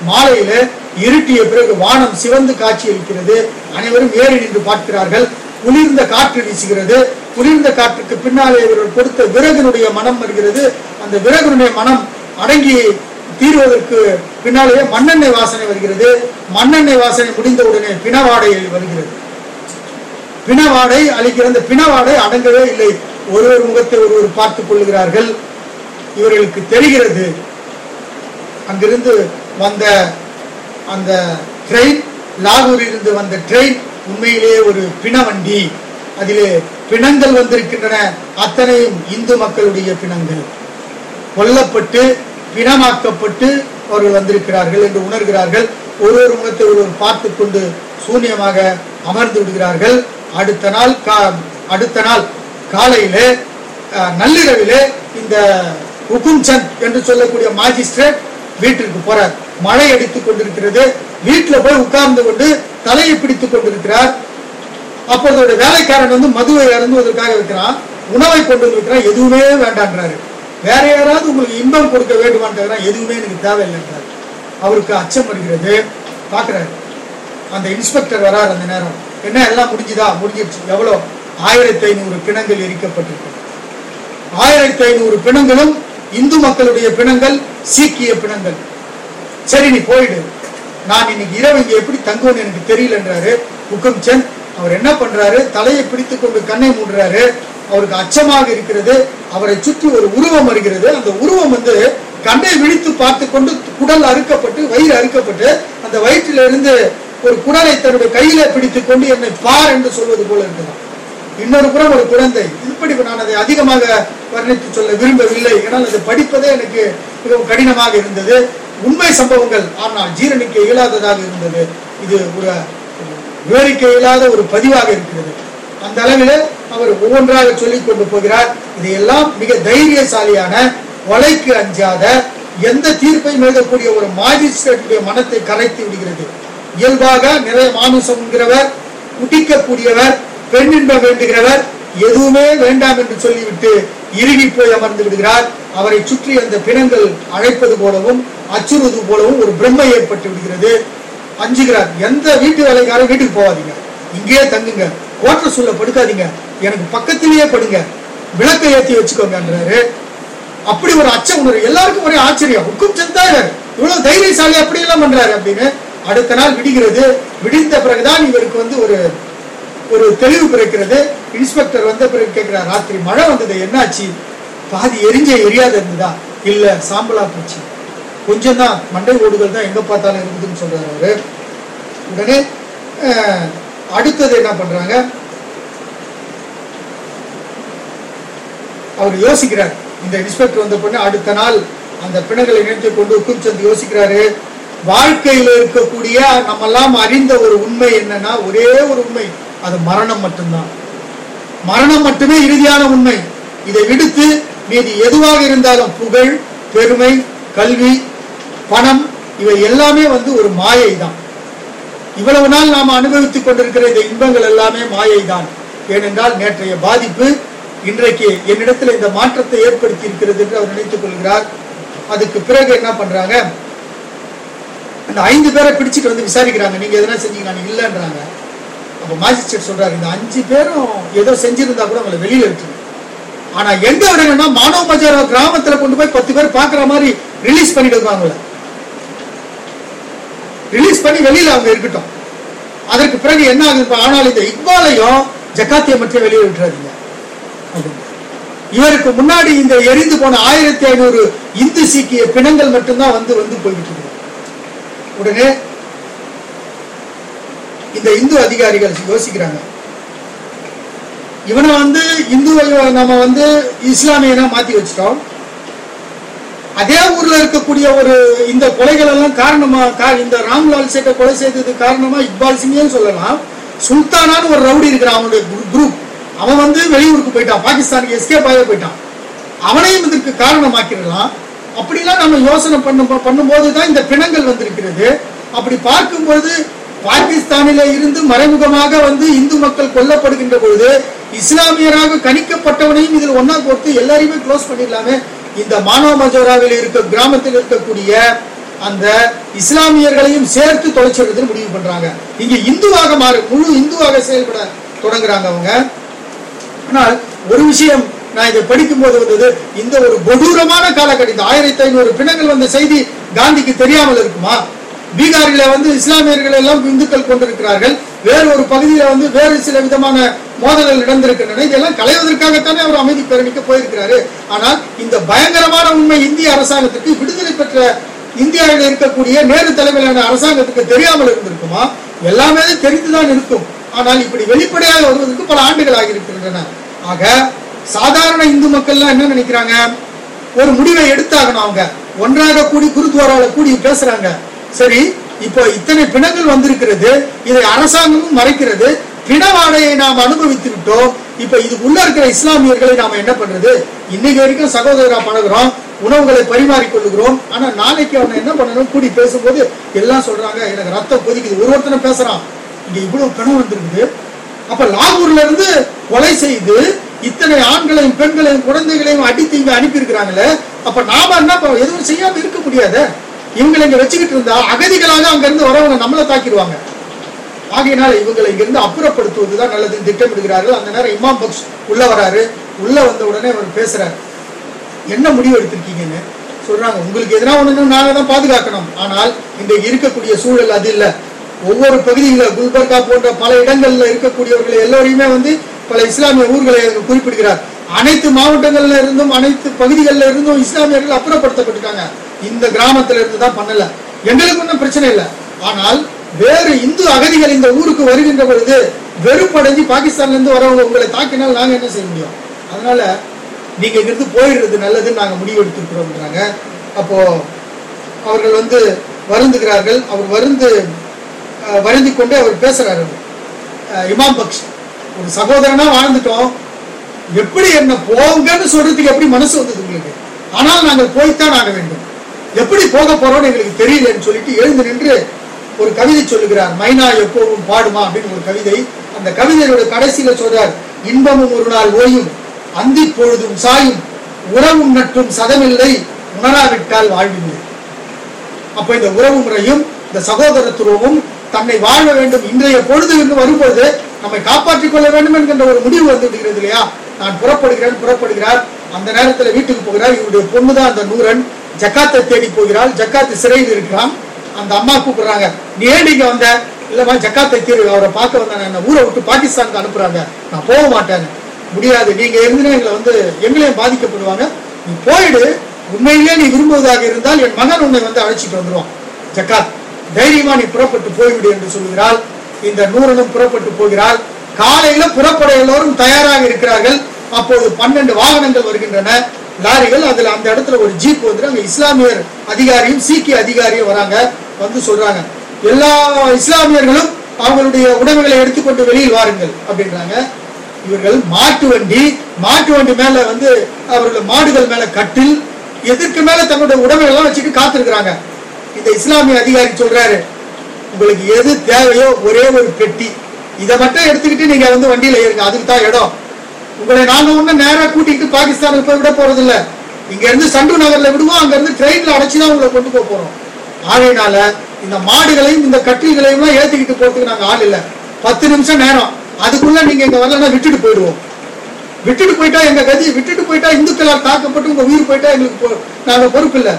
மாலையில இருட்டிய பிறகு வானம் சிவந்து காட்சி அளிக்கிறது அனைவரும் ஏறி நின்று பார்க்கிறார்கள். குளிர்ந்த காற்று வீசுகிறது. குளிர்ந்த காற்றுக்கு பின்னாலே இவர்கள் கொடுத்த விறகுனுடைய மனம் வருகிறது. அந்த விறகுனுடைய மனம் அடங்கி தீர்வதற்கு பின்னாலேயே மண்ணெண்ணெய் வாசனை வருகிறது. மண்ணெண்ணெய் வாசனை முடிந்தவுடனே பிணவாடை வருகிறது. பிணவாடை அளிக்கிற அந்த பிணவாடை அடங்கவே இல்லை. ஒருவர் முகத்தை ஒருவர் பார்த்துக் கொள்கிறார்கள் இவர்களுக்கு தெரிகிறது. அங்கிருந்து வந்த அந்த ட்ரெயின் லாகூரிலிருந்து வந்த ட்ரெயின் உண்மையிலேயே ஒரு பிணவண்டி. அதிலே பிணங்கள் வந்திருக்கின்றன. அத்தனையும் இந்து மக்களுடைய பிணங்கள். கொல்லப்பட்டு பிணமாக்கப்பட்டு அவர்கள் வந்திருக்கிறார்கள் என்று உணர்கிறார்கள். ஒருவர் முகத்தை ஒருவர் பார்த்து கொண்டு சூன்யமாக அமர்ந்து விடுகிறார்கள். அடுத்த நாள் கா- அடுத்த நாள் காலையிலே அஹ், நள்ளிரவிலே இந்த ஹுக்கும் என்று சொல்லக்கூடிய மாஜிஸ்ட்ரேட் வீட்டிற்கு போறார். மழை அடித்துக் கொண்டிருக்கிறது. வீட்டுல போய் உட்கார்ந்து கொண்டு தலையை பிடித்துக் கொண்டிருக்கிறார். அப்போது வேலைக்காரன் வந்து மதுவை அருந்துவதற்காக இருக்கிறான். உணவை கொண்டு இருக்கிறான். எதுவுமே வேண்டான்றாரு. வேற யாராவது உங்களுக்கு இன்பம் கொடுக்க வேண்டுமான்னு எதுவுமே எனக்கு தேவையில்லைன்றார் அவருக்கு அச்சம் வருகிறது. பாக்குறாரு அந்த இன்ஸ்பெக்டர் வரார் அந்த நேரம். என்ன எல்லாம் முடிஞ்சுதா? முடிஞ்சிருச்சு. எவ்வளோ? ஆயிரத்தி ஐநூறு பிணங்கள் எரிக்கப்பட்டிருக்கு. ஆயிரத்தி ஐநூறு பிணங்களும் இந்து மக்களுடைய பிணங்கள் சீக்கிய பிணங்கள். சரி நீ போயிடு. நான் இன்னைக்கு இரவு இங்க எப்படி தங்குவேன்னு எனக்கு தெரியலன்றாரு ஹுக்கம் சந்த். அவர் என்ன பண்றாரு? தலையை பிடித்து கொண்டு கண்ணை மூடுறாரு. அவருக்கு அச்சமாக இருக்கிறது. அவரை சுற்றி ஒரு உருவம் வருகிறது. அந்த உருவம் வந்து கண்ணை விழித்து பார்த்து கொண்டு குடல் அறுக்கப்பட்டு வயிறு அறுக்கப்பட்டு அந்த வயிற்றிலிருந்து ஒரு குடலை தன்னுடைய கையில பிடித்து கொண்டு என்னை பார் என்று சொல்வது போல இருக்குதான் இன்னொரு புறம் ஒரு குழந்தை. இப்படி நான் அதை அதிகமாக வர்ணித்து சொல்ல விரும்பவில்லை. ஏன்னால் அதை படிப்பதே எனக்கு மிகவும் கடினமாக இருந்தது. உண்மை சம்பவங்கள் ஆனால் ஜீரணிக்க இயலாததாக இருந்தது. இது ஒரு விவரிக்க இயலாத ஒரு பதிவாக இருக்கிறது. அந்த அளவில் அவர் ஒவ்வொன்றாக சொல்லிக் கொண்டு போகிறார். இதையெல்லாம் மிக தைரியசாலியான வலைக்கு அஞ்சாத எந்த தீர்ப்பையும் எழுதக்கூடிய ஒரு மாஜிஸ்ட்ரேட்டுடைய மனத்தை கரைத்து விடுகிறது. இயல்பாக நிறைய மாமிசம்ங்கிறவர் குடிக்கக்கூடியவர் பெண்ணின்பம் வேண்டுகிறவர் எதுவுமே வேண்டாம் என்று சொல்லிவிட்டு இறுகி போய் அமர்ந்து விடுகிறார். அவரை சுற்றி அந்த பிணங்கள் அழைப்பது போலவும் அச்சுறுவது போலவும் ஒரு பிரம்மை ஏற்பட்டு விடுகிறது. அஞ்சுகிறார் எந்த வீட்டு வேலைக்காரும் வீட்டுக்கு போகாதீங்க. இங்கேயே தங்குங்க. கோட்டர் சொல்ல படுக்காதீங்க. எனக்கு பக்கத்திலேயே படுங்க. விளக்கை ஏற்றி வச்சுக்கோங்கன்றாரு அப்படி ஒரு அச்ச உணர்வு. எல்லாருக்கும் ஒரே ஆச்சரியம். உக்கும் சந்தாரர் இவ்வளவு தைரியசாலி அப்படி எல்லாம் பண்றாரு அப்படின்னு அடுத்த நாள் விடுகிறது. விடிந்த பிறகுதான் இவருக்கு வந்து ஒரு ஒரு தெளிவு பிறக்கிறது. இன்ஸ்பெக்டர் வந்த பிறகு கேட்கிறார் ராத்திரி மழை வந்தது என்னாச்சு? பாதி எரிஞ்ச எரியாத இருந்ததா? இல்ல சாம்பலா போச்சு. கொஞ்சம் தான் மண்டை ஓடுகள் தான் எங்க பார்த்தாலும் இருக்குதுன்னு சொல்றாரு அவரு. உடனே அடுத்தது என்ன பண்றாங்க? அவர் யோசிக்கிறார். இந்த இன்ஸ்பெக்டர் வந்த பொண்ணு அடுத்த நாள் அந்த பிணங்களை நினைத்து கொண்டு உக்கும்சந்த் யோசிக்கிறாரு. வாழ்க்கையில இருக்கக்கூடிய நம்மெல்லாம் அறிந்த ஒரு உண்மை என்னன்னா ஒரே ஒரு உண்மை. அது மரணம் மட்டும்தான். மரணம் மட்டுமே இறுதியான உண்மை. இதை விடுத்து மீதி எதுவாக இருந்தாலும் புகழ் பெருமை கல்வி பணம் இவை எல்லாமே வந்து ஒரு மாயை தான் இவ்வளவு நாள் நாம் அனுபவித்துக் கொண்டிருக்கிற இந்த இன்பங்கள் எல்லாமே மாயை தான் ஏனென்றால் நேற்றைய பாதிப்பு இன்றைக்கு என்னிடத்தில் இந்த மாற்றத்தை ஏற்படுத்தி இருக்கிறது என்று அவர் நினைத்துக் கொள்கிறார். அதுக்கு பிறகு என்ன பண்றாங்க? அந்த ஐந்து பேரை பிடிச்சிட்டு வந்து விசாரிக்கிறாங்க. நீங்க எதனா செஞ்சீங்களா? இல்லைன்றாங்க. அப்ப மாஜிஸ்ட்ரேட் சொல்றாரு இந்த அஞ்சு பேரும் ஏதோ செஞ்சிருந்தா கூட அவங்களை வெளியில விட்டுரு ஆனா எங்க விடணும்னா மானவ பஜார் கிராமத்துல கொண்டு போய் பத்து பேர் பாக்குற மாதிரி ரிலீஸ் பண்ணிடுவாங்க அவங்கள. ரிலீஸ் பண்ணி வெளியில அவங்க இருக்கட்டும். அதற்கு பிறகு என்ன ஆகுது ஆனால் இந்த இக்பாலையும் ஜக்காத்தியை மட்டும் வெளியே விட்டுறாதீங்க. இவருக்கு முன்னாடி இந்த எரிந்து போன ஆயிரத்தி ஐநூறு இந்து சீக்கிய பிணங்கள் மட்டும்தான் வந்து வந்து போய்கிட்டு இருக்கு. உடனே இந்த இந்து அதிகாரிகள் யோசிக்கிறாங்க. இவனை வந்து இந்துவை நம்ம வந்து இஸ்லாமியனா மாத்தி வச்சிட்டோம். அதே ஊர்ல இருக்கக்கூடிய ஒரு இந்த கொலைகள் எல்லாம் காரணமா இந்த ராம்லால் சேட்டை கொலை செய்தது காரணமா இக்பால் சிங்கே சொல்லலாம். சுல்தானான்னு ஒரு ரவுடி இருக்கிறான் அவனுடைய குரூப் அவன் வந்து வெளியூருக்கு போயிட்டான் பாகிஸ்தானுக்கு எஸ்கேப் ஆகி போயிட்டான். அவனையும் இதற்கு காரணமாக்கிடலாம். அப்படிலாம் நம்ம யோசனை பண்ணும் பண்ணும்போது தான் இந்த பிணங்கள் வந்திருக்கிறது. அப்படி பார்க்கும்போது பாகிஸ்தானில இருந்து மறைமுகமாக வந்து இந்து மக்கள் கொல்லப்படுகின்ற பொழுது இஸ்லாமியராக கணிக்கப்பட்டவனையும் இதில் ஒன்னா போட்டு எல்லாரையுமே க்ளோஸ் பண்ணிடலாமே. இந்த மானவ மஜோராவில் இருக்க கிராமத்தில் இருக்கக்கூடிய அந்த இஸ்லாமியர்களையும் சேர்த்து தொலைச்சிடுறதுன்னு முடிவு பண்றாங்க. இங்க இந்துவாக மாறு முழு இந்துவாக செயல்பட தொடங்குறாங்க அவங்க. ஆனால் ஒரு விஷயம் நான் இதை படிக்கும் போது வந்தது இந்த ஒரு கொடூரமான காலகட்டத்தில் ஆயிரத்தி ஐநூறு பிணங்கள் வந்த செய்தி காந்திக்கு தெரியாமல் இருக்குமா? பீகாரில வந்து இஸ்லாமியர்கள் எல்லாம் இந்துக்கள் கொண்டிருக்கிறார்கள். வேறு ஒரு பகுதியில வந்து வேறு சில விதமான மோதல்கள் நடந்திருக்கின்றன. இதெல்லாம் களைவதற்காகத்தானே அவர் அமைதி பேரணிக்கு போயிருக்கிறாரு. ஆனால் இந்த பயங்கரமான உண்மை இந்திய அரசாங்கத்துக்கு விடுதலை பெற்ற இந்தியாவில் இருக்கக்கூடிய நேரு தலைமையிலான அரசாங்கத்துக்கு தெரியாமல் இருந்திருக்குமா? எல்லாமே தெரிந்துதான் இருக்கும். ஆனால் இப்படி வெளிப்படையாக வருவதற்கு பல ஆண்டுகள் ஆகியிருக்கின்றன. ஆக சாதாரண இந்து மக்கள்லாம் என்ன நினைக்கிறாங்க? ஒரு முடிவை எடுத்தாகணும் அவங்க. ஒன்றாக கூடி குருத்வாராவில் கூடி பேசுறாங்க. சரி இப்போ இத்தனை பிணங்கள் வந்திருக்கிறது இதை அரசாங்கமும் மறைக்கிறது பிண வாடையை நாம் அனுபவித்து விட்டோம் இப்ப இது உள்ள இருக்கிற இஸ்லாமியர்களை நாம என்ன பண்றது? இன்னைக்கு வரைக்கும் சகோதரரா பழகுறோம் உணவுகளை பரிமாறிக்கொள்ளுகிறோம் ஆனா நாளைக்கு அவனை என்ன பண்ணணும்? கூடி பேசும்போது எல்லாம் சொல்றாங்க எனக்கு ரத்தம் கொதிக்குது. ஒரு ஒருத்தனை பேசுறான் இங்க இவ்வளவு பிணம் வந்திருக்குது. அப்ப லாகூர்ல இருந்து கொலை செய்து இத்தனை ஆண்களையும் பெண்களையும் குழந்தைகளையும் அடித்து இங்க அனுப்பி இருக்கிறாங்களே அப்ப நாம என்ன எதுவும் செய்யாம இருக்க முடியாத? இவங்களை இங்க வச்சுக்கிட்டு இருந்தா அகதிகளாக அங்க இருந்து வரவங்க நம்மளை தாக்கிடுவாங்க. ஆகையினால இவங்களை இங்கிருந்து அப்புறப்படுத்துவதுதான் நல்லதுன்னு திட்டமிடுகிறார்கள். அந்த நேரம் இமாம் பக்ஸ் உள்ள வராரு. உள்ள வந்த உடனே அவர் பேசுறாரு. என்ன முடிவு எடுத்திருக்கீங்கன்னு? சொல்றாங்க உங்களுக்கு எதனா ஒண்ணு நாங்க தான் பாதுகாக்கணும். ஆனால் இன்றைக்கு இருக்கக்கூடிய சூழல் அது இல்லை. ஒவ்வொரு பகுதியில குல்பர்கா போன்ற பல இடங்கள்ல இருக்கக்கூடியவர்கள் எல்லோரையுமே வந்து பல இஸ்லாமிய ஊர்களை குறிப்பிடுகிறார். அனைத்து மாவட்டங்கள்ல இருந்தும் அனைத்து பகுதிகளில் இருந்தும் இஸ்லாமியர்கள் அப்புறப்படுத்தப்பட்டிருக்காங்க. இந்த கிராமத்துல இருந்து தான் பண்ணல. எங்களுக்கு ஒன்றும் பிரச்சனை இல்லை. ஆனால் வேறு இந்து அகதிகள் இந்த ஊருக்கு வருகின்ற பொழுது வெறுப்படைஞ்சு பாகிஸ்தான்ல இருந்து வரவங்க உங்களை தாக்கினால் நாங்க என்ன செய்ய முடியும்? அதனால நீங்க இங்கிருந்து போயிடுறது நல்லதுன்னு நாங்க முடிவெடுத்திருக்கிறோம்ன்றாங்க அப்போ அவர்கள் வந்து வருந்துகிறார்கள். அவர் வருந்து வருந்தி கொண்டு அவர் பேசுறாரு. இமாம் பக்ஷ் ஒரு சகோதரனா வாழ்ந்துட்டோம். எப்படி என்ன போங்கன்னு சொல்றதுக்கு எப்படி மனசு வந்தது உங்களுக்கு? ஆனால் நாங்கள் போய்த்தான் ஆக வேண்டும். எப்படி போக போறோம்னு எங்களுக்கு தெரியலன்னு சொல்லிட்டு எழுந்து நின்று ஒரு கவிதை சொல்லுகிறார். மைனா எப்போவும் பாடுமா? அப்படின்னு ஒரு கவிதை. அந்த கவிதையோட கடைசியில சொல்றார் இன்பமும் ஒரு நாள் ஓயும் அந்தி பொழுதும் சாயும் உறவும் நட்டும் சதமில்லை உணராவிட்டால் வாழ்வில்லை. அப்ப இந்த உறவு முறையும் இந்த சகோதரத்துவமும் தன்னை வாழ வேண்டும். இன்றைய பொழுது என்று வரும்பொழுது நம்மை காப்பாற்றிக் கொள்ள வேண்டும் என்கின்ற ஒரு முடிவு வந்து விடுகிறது இல்லையா? நான் புறப்படுகிறேன் புறப்படுகிறார். அந்த நேரத்துல வீட்டுக்கு போகிறார். இவருடைய பொண்ணுதான் அந்த நூரன் ஜக்காத்தை தேடி போகிறாள் ஜக்காத்து சிறையில் இருக்கிறான். அந்த அம்மா கூப்பிடுறாங்க நீ ஏன் நீங்க வந்த? இல்லம்மா ஜக்காத்தை தேடி அவரை பார்க்க வந்தாங்க என்ன ஊரை விட்டு பாகிஸ்தானுக்கு அனுப்புறாங்க. நான் போக மாட்டேன். முடியாது நீங்க இருந்துன்னா எங்களை வந்து எங்களையும் பாதிக்கப்படுவாங்க. நீ போயிடு உண்மையிலேயே நீ விரும்புவதாக இருந்தால் என் மகன் உன்னை வந்து அழைச்சிட்டு வந்துருவான். ஜக்காத் தைரியமா நீ புறப்பட்டு போய்விடு என்று சொல்கிறாள். இந்த நூறனும் புறப்பட்டு போகிறாள். காலையில புறப்பட எல்லோரும் தயாராக இருக்கிறார்கள். அப்போது பன்னெண்டு வாகனங்கள் வருகின்றன. லாரிகள் அதுல அந்த இடத்துல ஒரு ஜீப் வந்து அங்க இஸ்லாமியர் அதிகாரியும் சீக்கிய அதிகாரியும் வராங்க வந்து சொல்றாங்க. எல்லா இஸ்லாமியர்களும் அவங்களுடைய உடைமைகளை எடுத்துக்கொண்டு வெளியில் வாருங்கள் அப்படின்றாங்க. இவர்கள் மாட்டு வண்டி மாட்டு வண்டி மேல வந்து அவர்கள் மாடுகள் மேல கட்டில் எதற்கு மேல தங்களுடைய உடைமைகள் எல்லாம் வச்சுட்டு காத்திருக்கிறாங்க. இந்த இஸ்லாமிய அதிகாரி சொல்றாரு உங்களுக்கு எது தேவையோ ஒரே ஒரு பெட்டி. இதை மட்டும் எடுத்துக்கிட்டு நீங்க வந்து வண்டியில ஏறுங்க அதுக்கு தான் இடம். உங்களை நாங்க ஒண்ணு நேரா கூட்டிட்டு பாகிஸ்தானுக்கு போய் விட போறது இல்ல இங்க இருந்து சண்டு நகர்ல விடுவோம் அங்க இருந்து ட்ரெயின்ல அடைச்சுதான் உங்களை கொண்டு போக போறோம். ஆகையினால இந்த மாடுகளையும் இந்த கட்டில்களையும் எல்லாம் ஏத்திக்கிட்டு போறதுக்கு நாங்க ஆள் இல்ல. பத்து நிமிஷம் நேரம். அதுக்குள்ள நீங்க இங்க வரலன்னா விட்டுட்டு போயிடுவோம். விட்டுட்டு போயிட்டா எங்க கதி? விட்டுட்டு போயிட்டா இந்துக்களால் தாக்கப்பட்டு உங்க உயிர் போயிட்டா எங்களுக்கு நாங்க பொறுப்பு இல்ல.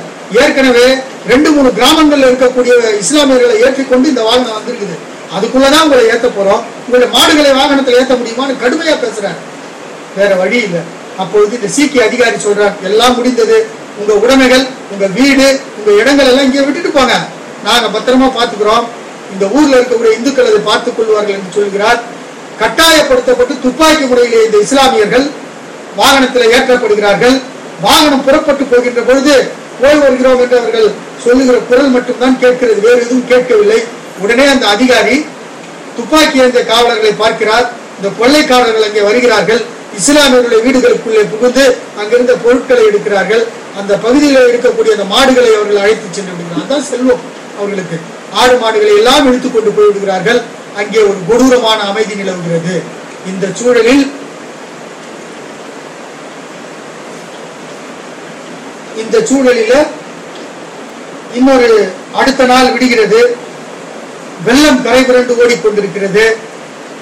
ஏற்கனவே ரெண்டு மூணு கிராமங்கள்ல இருக்கக்கூடிய இஸ்லாமியர்களை ஏற்றிக்கொண்டு இந்த வாகனம் வந்திருக்குது. அதுக்குள்ளதான் உங்களை ஏத்த போறோம். உங்களுடைய மாடுகளை வாகனத்துல ஏத்த முடியுமான்னு கடுமையா பேசுறேன் வேற வழி இல்லை. அப்பொழுது இந்த சீக்கிய அதிகாரி சொல்றார் எல்லாம் முடிந்தது. உங்க உடைமைகள் உங்க வீடு உங்க இடங்கள் எல்லாம் இங்கே விட்டுட்டு போங்க. நாங்க பத்திரமா பாத்துக்கிறோம் இந்த ஊர்ல இருக்கக்கூடிய இந்துக்கள் அதை பார்த்துக் கொள்வார்கள் என்று சொல்கிறார். கட்டாயப்படுத்தப்பட்டு துப்பாக்கி முறையிலே இந்த இஸ்லாமியர்கள் வாகனத்தில் ஏற்றப்படுகிறார்கள். வாகனம் புறப்பட்டு போகின்ற பொழுது போய் வருகிறோம் என்று அவர்கள் சொல்லுகிற குரல் மட்டும்தான் கேட்கிறது. வேறு எதுவும் கேட்கவில்லை. உடனே அந்த அதிகாரி துப்பாக்கி ஏந்திய காவலர்களை பார்க்கிறார். இந்த கொள்ளைக்காரர்கள் அங்கே வருகிறார்கள். இஸ்லாமியர்களுடைய வீடுகளுக்குள்ளே புகுந்து அங்கிருந்த பொருட்களை எடுக்கிறார்கள். அந்த பகுதியில் இருக்கக்கூடிய அந்த மாடுகளை அவர்கள் அழைத்து சென்று செல்வம் அவர்களுக்கு. ஆடு மாடுகளை எல்லாம் இழுத்துக் கொண்டு போய் விடுகிறார்கள் அங்கே ஒரு கொடூரமான அமைதி நிலவுகிறது. இந்த சூழலில் இந்த சூழலில இன்னொரு அடுத்த நாள் விடுகிறது. வெள்ளம் கரை புரண்டு ஓடிக்கொண்டிருக்கிறது.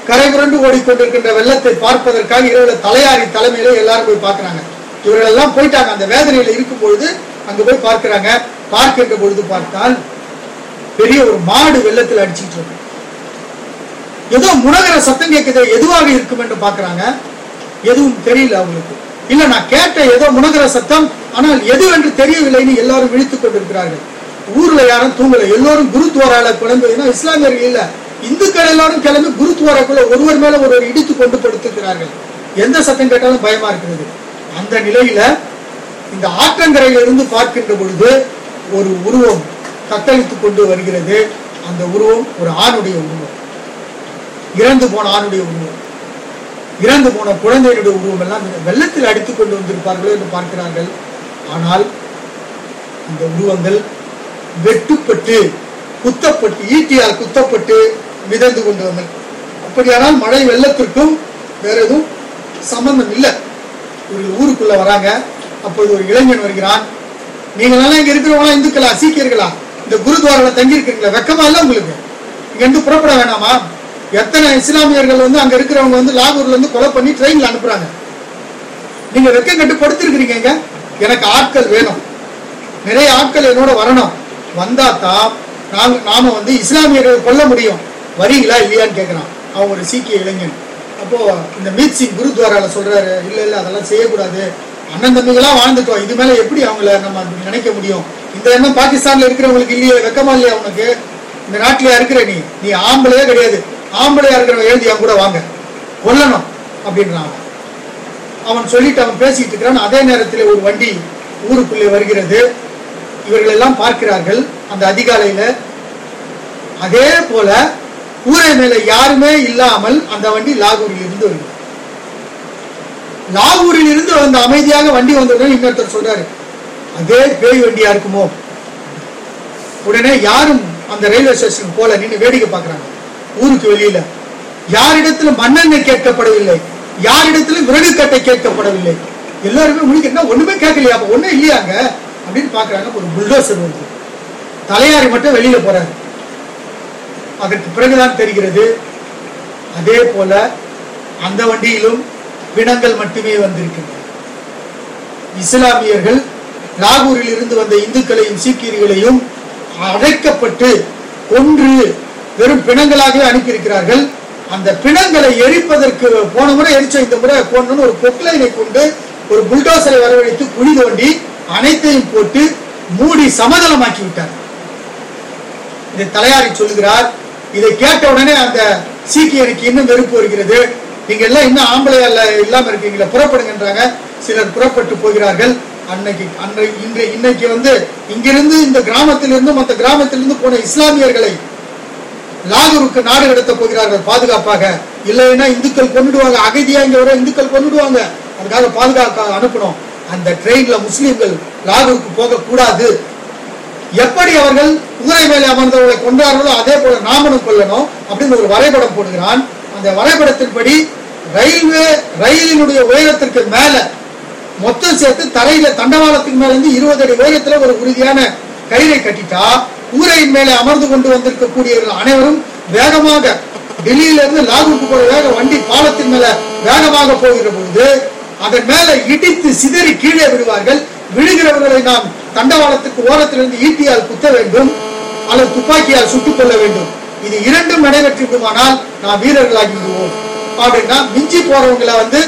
கரை புரண்டு ஓடிக்கொண்டிருக்கின்ற வெள்ளத்தை பார்ப்பதற்காக இரவுல தலையாரி தலைமையில எல்லாரும் போய் பார்க்கிறாங்க. இவர்கள் எல்லாம் போயிட்டாங்க. அந்த வேதனையில இருக்கும் பொழுது அங்க போய் பார்க்கறாங்க. பார்க்கின்ற பொழுது பார்த்தால் பெரிய ஒரு மாடு வெள்ளத்தில் அடிச்சிட்டு இருக்கு. ஏதோ முனகிற சத்தம் கேட்குது எதுவாக இருக்கும் என்று பார்க்கறாங்க. எதுவும் தெரியல அவங்களுக்கு. இல்ல நான் கேட்ட ஏதோ முனகிற சத்தம் ஆனால் எது என்று தெரியவில்லைன்னு எல்லாரும் விழித்துக் கொண்டிருக்கிறார்கள். ஊர்ல யாரும் தூங்கல. எல்லோரும் குருத்வாரால குழம்பு. இஸ்லாமியர்கள் இல்ல. இந்துக்கள் எல்லாரும் கிளம்பி குருத்வாராக்குள்ள ஒருவர் மேல ஒருவர் இடித்து கொண்டு படுத்திருக்கிறார்கள். எந்த சத்தம் கேட்டாலும் பயமா இருக்கிறது. அந்த நிலையில இந்த ஆற்றங்கரையில இருந்து பார்க்கின்ற பொழுது ஒரு உருவம் தத்தளித்துக் கொண்டு வருகிறது. அந்த உருவம் ஒரு ஆணுடைய உருவம். இறந்து போன ஆணுடைய உருவம். இறந்து போன குழந்தையினுடைய உருவம் எல்லாம் வெள்ளத்தில் அடித்துக் கொண்டு வந்திருப்பார்களோ என்று பார்க்கிறார்கள். ஆனால் இந்த உருவங்கள் வெட்டுப்பட்டு குத்தப்பட்டு ஈட்டியால் குத்தப்பட்டு மிதந்து கொண்டு வந்தன அப்படியானால் மழை வெள்ளத்திற்கும் வேற எதுவும் சம்பந்தம் இல்லை. ஒரு ஊருக்குள்ள வராங்க. அப்போது ஒரு இளைஞன் வருகிறான். நீங்க எல்லாம் இங்க இருக்கிறவங்களா இந்துக்களா சீக்கியர்களா? இந்த குருத்வாரால தங்கி இருக்கீங்களா வெக்கமா இல்ல உங்களுக்கு? இங்கிருந்து புறப்பட வேணாமா? எத்தனை இஸ்லாமியர்கள் வந்து அங்க இருக்கிறவங்க வந்து லாகூர்ல இருந்து கொலை பண்ணி ட்ரெயின்ல அனுப்புறாங்க? நீங்க வெக்கம் கட்டு படுத்திருக்கிறீங்க எனக்கு ஆட்கள் வேணும். நிறைய ஆட்கள் என்னோட வரணும். வந்தா தான் நாங்க நாம வந்து இஸ்லாமியர்கள் கொல்ல முடியும். வரீங்களா இல்லையான்னு கேட்குறான் அவன் ஒரு சீக்கிய இளைஞன். அப்போது இந்த மீத் சிங் குருத்வாராவில் சொல்கிறாரு இல்லை இல்லை அதெல்லாம் செய்யக்கூடாது. அண்ணன் தம்பிகளாக வாழ்ந்துட்டோம். இது மேலே எப்படி அவங்கள நம்ம நினைக்க முடியும்? இந்த எண்ணம் பாகிஸ்தானில் இருக்கிறவங்களுக்கு இல்லையே வெக்கமா இல்லையா உனக்கு? இந்த நாட்டிலையா இருக்கிற நீ நீ ஆம்பளையே கிடையாது. ஆம்பளையா இருக்கிறவங்க எழுதி என் கூட வாங்க. கொல்லணும் அப்படின்றான் அவன். சொல்லிட்டு அவன் பேசிட்டு இருக்கிறான். அதே நேரத்தில் ஒரு வண்டி ஊருக்குள்ளே வருகிறது. இவர்கள் எல்லாம் பார்க்கிறார்கள். அந்த அதிகாலையில் அதே போல கூரை மேல யாருமே இல்லாமல் அந்த வண்டி லாகூரில் இருந்து வந்தது. லாகூரில் இருந்து அந்த அமைதியாக வண்டி வந்தவுடனே இன்னொருத்தர் சொல்றாரு அதே பேய் வண்டியா இருக்குமோ? உடனே யாரும் அந்த ரயில்வே ஸ்டேஷன் போல நின்று வேடிக்கை பார்க்கறாங்க. ஊருக்கு வெளியில யாரிடத்துல மண்ணெண்ணெய் கேட்கப்படவில்லை யாரிடத்துல விறகு கட்டை கேட்கப்படவில்லை. எல்லாருமே முடிக்க ஒண்ணுமே கேட்கலையா? ஒண்ணும் இல்லையாங்க? அப்படின்னு பாக்குறாங்க ஒரு புல்டோசர் வருது தலையாரி மட்டும் வெளியில போறாரு. அதற்கு பிறகுதான் தெரிகிறது. அதே போல அந்த வண்டியிலும் பிணங்கள் மட்டுமே வந்திருக்கின்றன. இஸ்லாமியர்கள் லாகூரில் இருந்து வந்த இந்துக்களையும் சீக்கியர்களையும் அடைக்கப்பட்டு கொன்று வெறும் பிணங்களாகவே அனுப்பியிருக்கிறார்கள். அந்த பிணங்களை எரிப்பதற்கு போன முறை எரிச்ச இந்த முறை போனோம்னு ஒரு பொக்லைனை கொண்டு ஒரு புல்டோசரை வரவழைத்து குழி தோண்டி அனைத்தையும் போட்டு மூடி சமதளமாக்கி விட்டார் இதை தலையாரி சொல்கிறார் இதை கேட்ட உடனே அந்த சீக்கியனுக்கு இன்னும் வெறுப்பு வருகிறது. நீங்க எல்லாம் இன்னும் ஆம்பளையா இல்லாம இருக்கீங்களா புறப்படுங்கன்றாங்க. சிலர் புறப்பட்டு போகிறார்கள். அன்னைக்கு அன்றை இன்று இன்னைக்கு வந்து இங்கிருந்து இந்த கிராமத்திலிருந்து மற்ற கிராமத்திலிருந்து போன இஸ்லாமியர்களை லாகூருக்கு நாடு கடத்த போகிறார்கள் பாதுகாப்பாக. இல்லைன்னா இந்துக்கள் கொண்டுடுவாங்க அகதியா இங்க வர இந்துக்கள் கொண்டுடுவாங்க அதுக்காக பாதுகாக்க அனுப்பணும். அந்த ட்ரெயின்ல முஸ்லீம்கள் லாகூருக்கு போக கூடாது எப்படி அவர்கள் குதிரை மேலே அமர்ந்தவர்களை கொன்றார்களோ அதே போல நாமனும் கொள்ளணும் அப்படின்னு ஒரு வரைபடம் போடுகிறான். அந்த வரைபடத்தின்படி ரயில்வே ரயிலினுடைய உயரத்திற்கு மேல மொத்தம் சேர்த்து தரையில தண்டவாளத்துக்கு மேல இருந்து இருபது அடி உயரத்துல ஒரு உறுதியான கயிறை கட்டிட்டா குதிரையின் மேலே அமர்ந்து கொண்டு வந்திருக்கக்கூடியவர்கள் அனைவரும் வேகமாக டெல்லியில இருந்து லாகூருக்கு போற வேக வண்டி பாலத்தின் மேல வேகமாக போகிற பொழுது அதன் மேல இடித்து சிதறி கீழே விடுவார்கள். விழுகிறவர்களை நாம் தண்டவாளத்துக்கு ஓரத்திலிருந்து ஈட்டியால் குத்த வேண்டும் அல்லது துப்பாக்கியால் சுட்டுக் கொள்ள வேண்டும். இது இரண்டும் நடைபெற்றிருக்குமானால் நாம் வீரர்களாகி விடுவோம் அப்படின்னா மிஞ்சி போறவங்களை வந்து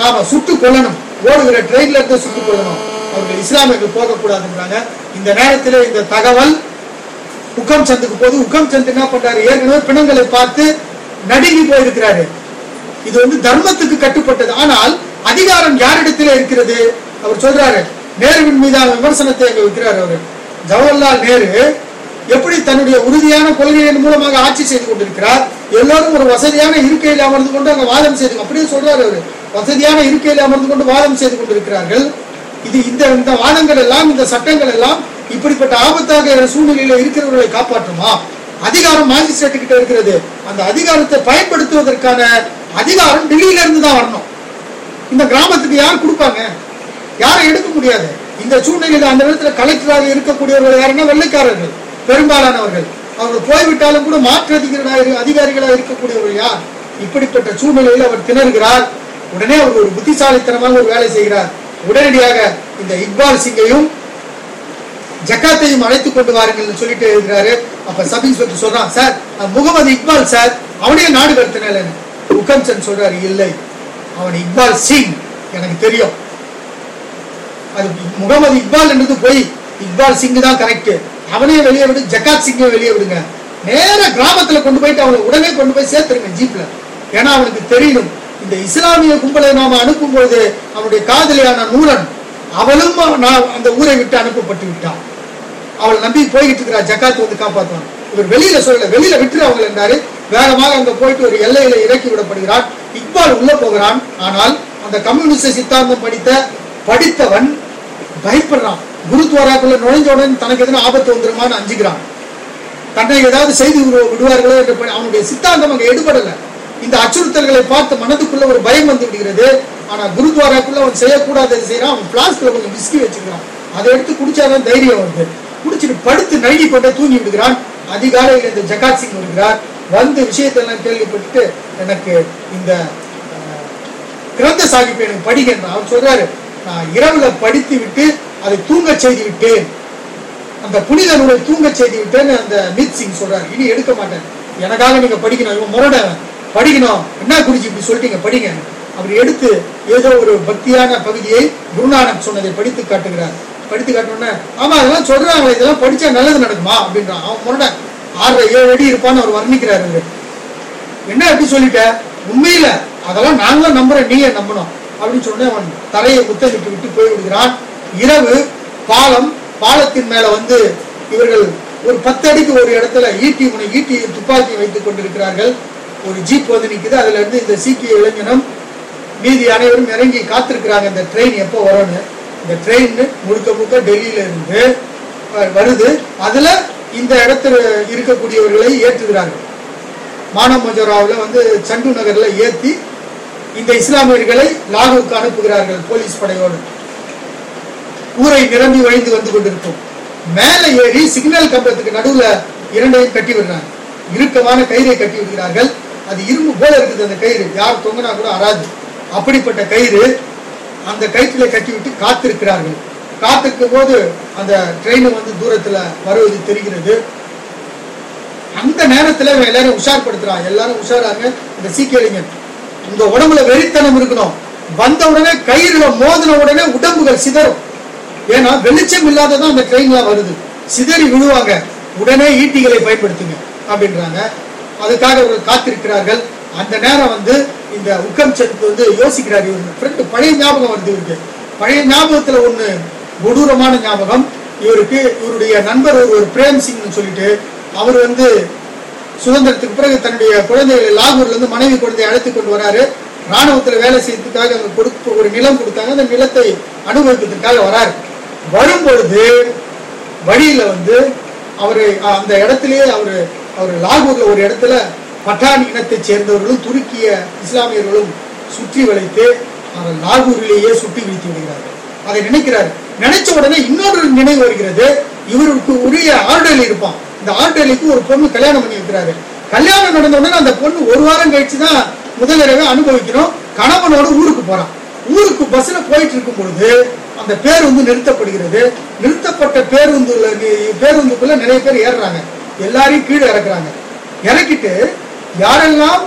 நாம சுட்டுக் கொள்ளணும் ஓடுகிற ட்ரெயின்ல இருந்து சுட்டுக் கொள்ளணும் அவர்கள் இஸ்லாமியர்கள் போகக்கூடாதுன்றாங்க இந்த நேரத்தில் இந்த தகவல் உக்கம் சந்துக்கு போது உக்கம் சந்து என்ன பண்றாரு? ஏற்கனவே பிணங்களை பார்த்து நடுங்கி போயிருக்கிறாரு. இது வந்து தர்மத்துக்கு கட்டுப்பட்டது. ஆனால் அதிகாரம் யாரிடத்தில் இருக்கிறது? அவர் சொல்றாரு நேருவின் மீதான விமர்சனத்தை அங்கே வைக்கிறார் அவர். ஜவஹர்லால் நேரு எப்படி தன்னுடைய உறுதியான கொள்கையின் மூலமாக ஆட்சி செய்து கொண்டிருக்கிறார்? எல்லோரும் ஒரு வசதியான இருக்கையில் அமர்ந்து கொண்டு அங்கே வாதம் செய்து அப்படியே சொல்றாரு அவரு வசதியான இருக்கையில் அமர்ந்து கொண்டு வாதம் செய்து கொண்டிருக்கிறார்கள். இது இந்த இந்த வாதங்கள் எல்லாம் இந்த சட்டங்கள் எல்லாம் இப்படிப்பட்ட ஆபத்தாக சூழ்நிலையில இருக்கிறவர்களை காப்பாற்றுமா? அதிகாரம் மாஜிஸ்ட்ரேட் கிட்ட இருக்கிறது. அந்த அதிகாரத்தை பயன்படுத்துவதற்கான அதிகாரம் டெல்லியில இருந்து தான் வரணும். இந்த கிராமத்துக்கு யார் கொடுப்பாங்க? யாரும் எடுக்க முடியாது. இந்த சூழ்நிலையில் அந்த நேரத்தில் கலெக்டராக இருக்கக்கூடியவர்கள் யாருன்னா வெள்ளைக்காரர்கள் பெரும்பாலானவர்கள். அவர்கள் போய்விட்டாலும் கூட மாற்று அதிகாரிகளாக அதிகாரிகளாக இருக்கக்கூடியவர்கள் யார்? இப்படிப்பட்ட சூழ்நிலையில் அவர் திணறுகிறார். உடனே அவர் ஒரு புத்திசாலித்தனமாக ஒரு வேலை செய்கிறார். உடனடியாக இந்த இக்பால் சிங்கையும் ஜக்காத்தையும் அழைத்துக் கொண்டு வாருங்கள்னு சொல்லிட்டு இருக்கிறாரு அப்ப சப் இன்ஸ்பெக்டர் சொல்றான் சார் முகமது இக்பால் சார். அவனையே நாடு கடத்தினேன் உக்கம் சந்த் சொல்றாரு இல்லை. அவன் இக்பால் சிங் எனக்கு தெரியும். அது முகமது இக்பால் என்றது போய். இக்பால் சிங் தான் கரெக்ட் அவனே வெளியே விடு ஜக்காத் சிங்கை வெளியே விடுங்க. நேர கிராமத்துல கொண்டு போயிட்டு அவனை உடனே கொண்டு போய் சேர்த்துருங்க ஜீப்ல. ஏன்னா அவனுக்கு தெரியணும். இந்த இஸ்லாமிய கும்பலை நாம அனுப்பும் பொழுது அவனுடைய காதலியான நூலன் அவளும் நான் அந்த ஊரை விட்டு அனுப்பப்பட்டு விட்டான். அவள் நம்பி போய்கிட்டு இருக்கிறா ஜக்காத் வந்து காப்பாற்றுவான் இவர் வெளியில சொல்லல வெளியில விட்டுரு அவங்க என்றாரு. வேகமாக அங்க போயிட்டு ஒரு எல்லையில இறக்கி விடப்படுகிறான். இக்பால் உள்ள போகிறான். ஆனால் அந்த கம்யூனிஸ்ட சித்தாந்தம் படித்த படித்தவன் பயப்படுறான் குருத்வாராக்குள்ள நுழைஞ்ச உடனே தனக்கு எதுனா ஆபத்து வந்துருமான்னு அஞ்சுக்கிறான் தன்னை ஏதாவது செய்து விடுவார்களோ என்று அவனுடைய சித்தாந்தம் அங்கே எடுபடல. இந்த அச்சுறுத்தல்களை பார்த்து மனதுக்குள்ள ஒரு பயம் வந்து விடுகிறது. ஆனா குருத்வாராக்குள்ள அவன் செய்யக்கூடாதது செய்யறான். அவன் பிளாஸ்க்ல கொஞ்சம் விஸ்கி வச்சுக்கிறான். அதை எடுத்து குடிச்சாதான் தைரியம் வருது. குடிச்சிட்டு படுத்து நழுகி கொண்டே தூங்கி விடுகிறான். அதிகாலையில் இந்த ஜகாத் சிங் வருகிறார். வந்து விஷயத்தெல்லாம் கேள்விப்பட்டு எனக்கு இந்த கிரந்த சாகிப் எனக்கு படிக்கின்றான் அவர் சொல்றாரு நான் இரவுல படித்து விட்டு அதை தூங்க செய்து விட்டேன் அந்த புனித நூலை தூங்க செய்து விட்டேன்னு அந்த மீத் சிங் சொல்றாரு. இனி எடுக்க மாட்டேன் எனக்காக நீங்க படிக்கணும். இவன் முரட படிக்கணும். என்ன குறிச்சு இப்படி சொல்லிட்டீங்க? படிங்க. அப்படி எடுத்து ஏதோ ஒரு பக்தியான பகுதியை குருநானக் சொன்னதை படித்து காட்டுகிறார். படித்து காட்டணும்னா ஆமா அதெல்லாம் சொல்றாங்க. இதெல்லாம் படிச்சா நல்லது நடக்குமா? அப்படின்றான். அவன் முரட ஆறரை ஏழு அடி இருப்பான்னு அவர் வர்ணிக்கிறாரு என்ன எப்படி சொல்லிட்ட? உண்மையில அதெல்லாம் நாங்களும் நம்புறோம் நீயே நம்பணும். அப்படின்னு சொன்னே அவன் தரையை முத்தமிட்டு விட்டு போய் விடுகிறான். இரவு பாலம் பாலத்தின் மேல வந்து இவர்கள் ஒரு பத்து அடிக்கு ஒரு இடத்துல ஈட்டி முனை ஈட்டி துப்பாக்கி வைத்துக் கொண்டிருக்கிறார்கள். ஒரு ஜீப் வந்து நிக்குது அதுல இருந்து இந்த சீக்கிய இளைஞனும் மீதி அனைவரும் இறங்கி காத்திருக்கிறாங்க. இந்த ட்ரெயின் எப்போ வரும்னு. இந்த ட்ரெயின் முழுக்க முழுக்க டெல்லியில இருந்து வருது. அதுல இந்த இடத்துல இருக்கக்கூடியவர்களை ஏற்றுகிறார்கள். மானமஜராவில் வந்து சண்டு நகர்ல ஏத்தி இந்த இஸ்லாமியர்களை லாகூருக்கு அனுப்புகிறார்கள் போலீஸ் படையோடு. ஊரை நிரம்பி வழிந்து வந்து கொண்டிருக்கும். மேலே ஏறி சிக்னல் கம்பத்துக்கு நடுவுல இரண்டையும் கட்டி விடுறாங்க. இறுக்கமான கயிறை கட்டி விடுகிறார்கள். அது இரும்பு போல இருக்குது அந்த கயிறு. யார் தொங்கினா கூட அராது அப்படிப்பட்ட கயிறு அந்த கயிற்றில கட்டி விட்டு காத்திருக்கிறார்கள். காத்திருக்கும் போது அந்த ட்ரெயின் வந்து தூரத்துல வருவது தெரிகிறது. அந்த நேரத்துல எல்லாரும் உஷார்படுத்துறான் எல்லாரும் உஷாராங்க. இந்த சீக்கியலிங்கன் இந்த உடம்புல வெறித்தனம் இருக்கணும். வந்த உடனே கயிறுல மோதின உடனே உடம்புகள் சிதறும். ஏன்னா வெளிச்சம் இல்லாததான் அந்த ட்ரெயின்லாம் வருது. சிதறி விழுவாங்க. உடனே ஈட்டிகளை பயன்படுத்துங்க அப்படின்றாங்க. அதுக்காக இவர் காத்திருக்கிறார்கள். அந்த நேரம் வந்து இந்த உக்கம் சந்த் வந்து யோசிக்கிறார் இவர். ஃப்ரெண்டு பழைய ஞாபகம் வருது இவருக்கு. பழைய ஞாபகத்துல ஒண்ணு கொடூரமான ஞாபகம். இவருக்கு இவருடைய நண்பர் ஒரு பிரேம் சிங்னு சொல்லிட்டு அவர் வந்து சுதந்திரத்துக்கு பிறகு தன்னுடைய குழந்தைகளை லாகூர்ல இருந்து மனைவி குழந்தையை அழைத்து கொண்டு வராரு. ராணுவத்துல வேலை செய்யறதுக்காக அவங்க கொடுக்க ஒரு நிலம் கொடுத்தாங்க. அந்த நிலத்தை அனுபவிக்கிறதுக்காக வராரு. வரும்பொழுது வழியில வந்து அவரு அந்த இடத்திலேயே அவரு அவர் லாகூர்ல ஒரு இடத்துல பட்டான் இனத்தைச் சேர்ந்தவர்களும் துருக்கிய இஸ்லாமியர்களும் சுற்றி வளைத்து அவர் லாகூரிலேயே சுட்டி வீழ்த்தி விடுகிறார்கள். அதை நினைக்கிறார். நினைச்ச உடனே இன்னொரு நினைவு வருகிறது. இவருக்கு உரிய ஆர்டல் இருப்பான். இந்த ஆண்டலிக்கு ஒரு பொண்ணு கல்யாணம் பண்ணி வைக்கிறாரு. கல்யாணம் நடந்த உடனே அந்த பொண்ணு ஒரு வாரம் கழிச்சு தான் முதலிரவை அனுபவிக்கிறோம். கணவனோட ஊருக்கு போறான். ஊருக்கு பஸ்ல போயிட்டு இருக்கும் பொழுது அந்த பேருந்து நிறுத்தப்படுகிறது. நிறுத்தப்பட்ட பேருந்துல பேருந்துக்குள்ள நிறைய பேர் ஏறுறாங்க. எல்லாரையும் கீழே இறக்குறாங்க. இறக்கிட்டு யாரெல்லாம்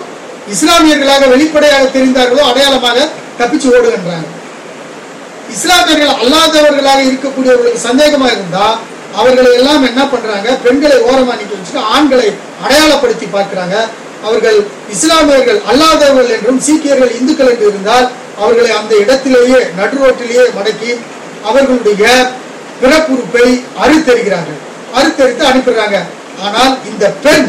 இஸ்லாமியர்களாக வெளிப்படையாக தெரிந்தார்களோ அடையாளமாக தப்பிச்சு ஓடுகின்றாங்க இஸ்லாமியர்கள் அல்லாதவர்களாக இருக்கக்கூடியவர்களுக்கு சந்தேகமா இருந்தா அவர்களை எல்லாம் என்ன பண்றாங்க? பெண்களை ஓரமா நிக்க வச்சுட்டு ஆண்களை அடையாளப்படுத்தி பார்க்கிறாங்க. அவர்கள் இஸ்லாமியர்கள் அல்லாதவர்கள் என்றும் சீக்கியர்கள் இந்துக்கள் என்று இருந்தால் அவர்களை அந்த இடத்திலேயே நடுரோட்டிலேயே மடக்கி அவர்களுடைய பிறப்புறுப்பை அறுத்தெறிகிறார்கள். அறுத்தெடுத்து அனுப்பிடுறாங்க. ஆனால் இந்த பெண்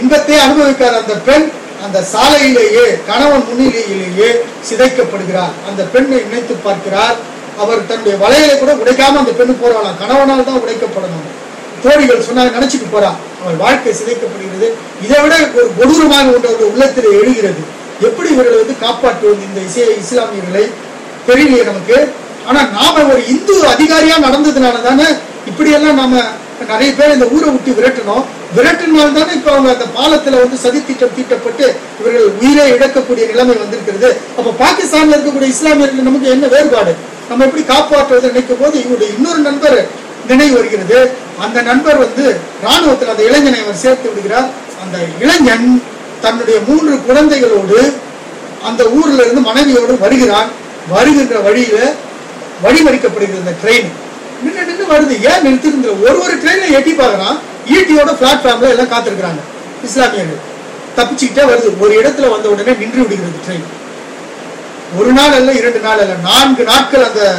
இன்பத்தை அனுபவிக்காத அந்த பெண் அந்த சாலையிலேயே கணவன் முன்னிலையிலேயே சிதைக்கப்படுகிறார். அந்த பெண்ணை நினைத்து பார்க்கிறார். அவர் தன்னுடைய வலையை கூட உடைக்காம அந்த பெண்ணு போறாளாம் கணவனால் தான் உடைக்கப்படணும். தோழிகள் சொன்னாங்க நினைச்சுட்டு போறா. அவள் வாழ்க்கை சிதைக்கப்படுகிறது. இதை விட ஒரு கொடூரமாக ஒன்று அவருடைய உள்ளத்தில் எழுகிறது. எப்படி இவர்களை வந்து காப்பாற்றுவது இந்த இசை இஸ்லாமியர்களை? தெரியலையே நமக்கு. ஆனா நாம ஒரு இந்து அதிகாரியா நடந்ததுனால தானே இப்படியெல்லாம் நாம நிறைய பேர் இந்த ஊரை விட்டு விரட்டணும். விரட்டினால் தானே இப்ப அவங்க அந்த பாலத்துல வந்து சதி திட்டம் தீட்டப்பட்டு இவர்கள் உயிரை இழக்கக்கூடிய நிலைமை வந்திருக்கிறது. அப்ப பாகிஸ்தான்ல இருக்கக்கூடிய இஸ்லாமியர்கள் நமக்கு என்ன வேறுபாடு? நம்ம எப்படி காப்பாற்றுவது நினைக்கும் போது இவருடைய இன்னொரு நண்பர் நினைவு வருகிறது. அந்த நண்பர் வந்து ராணுவத்தில் அந்த இளைஞனை அவர் சேர்த்து விடுகிறார். அந்த இளைஞன் தன்னுடைய மூன்று குழந்தைகளோடு அந்த ஊர்ல இருந்து மனைவியோடு வருகிறான். வருகின்ற வழியில வழிமறிக்கப்படுகிறது அந்த ட்ரெயின் நின்று நின்று வருது. ஏன் நிறுத்திருந்த ஒரு ஒரு ட்ரெயினை எட்டி பார்க்கறான். ஈட்டியோட பிளாட்ஃபார்ம்ல எல்லாம் காத்திருக்கிறாங்க. இஸ்லாமியர்கள் தப்பிச்சுக்கிட்டே வருது. ஒரு இடத்துல வந்த உடனே நின்று விடுகிறது ட்ரெயின் ஒரு நாள் அல்ல இரண்டு நாள் அல்ல. நான்கு நாட்கள் அந்த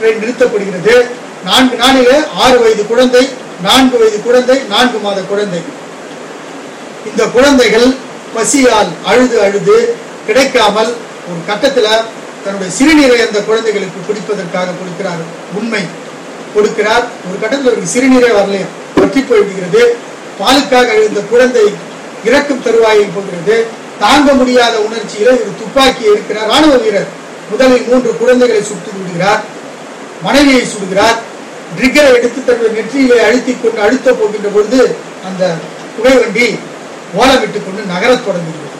ட்ரெயின் நிறுத்தப்படுகிறது. நான்கு நாளிலே ஆறு வயது குழந்தை நான்கு வயது குழந்தை நான்கு மாத குழந்தை. இந்த குழந்தைகள் பசியால் அழுது அழுது கிடைக்காமல் ஒரு கட்டத்துல தன்னுடைய சிறுநீரை அந்த குழந்தைகளுக்கு குடிப்பதற்காக கொடுக்கிறார். உண்மை. கொடுக்கிறார். ஒரு கட்டத்தில் ஒரு சிறுநீரே வரலையா. வற்றி போய்விடுகிறது பாலுக்காக எழுந்த குழந்தை இறக்கும் தருவாயை போகிறது. தாங்க முடியாத உணர்ச்சியில ஒரு துப்பாக்கி எடுக்கிறார். ராணுவ வீரர் முதலில் மூன்று குழந்தைகளை சுட்டு விடுகிறார். மனைவியை சுடுகிறார். ட்ரிக்கரை எடுத்து தன்னுடைய நெற்றியிலே அழுத்தி கொண்டு அழுத்த போகின்ற பொழுது அந்த புகைவண்டி ஓலமிட்டு கொண்டு நகரத் தொடங்குகிறது.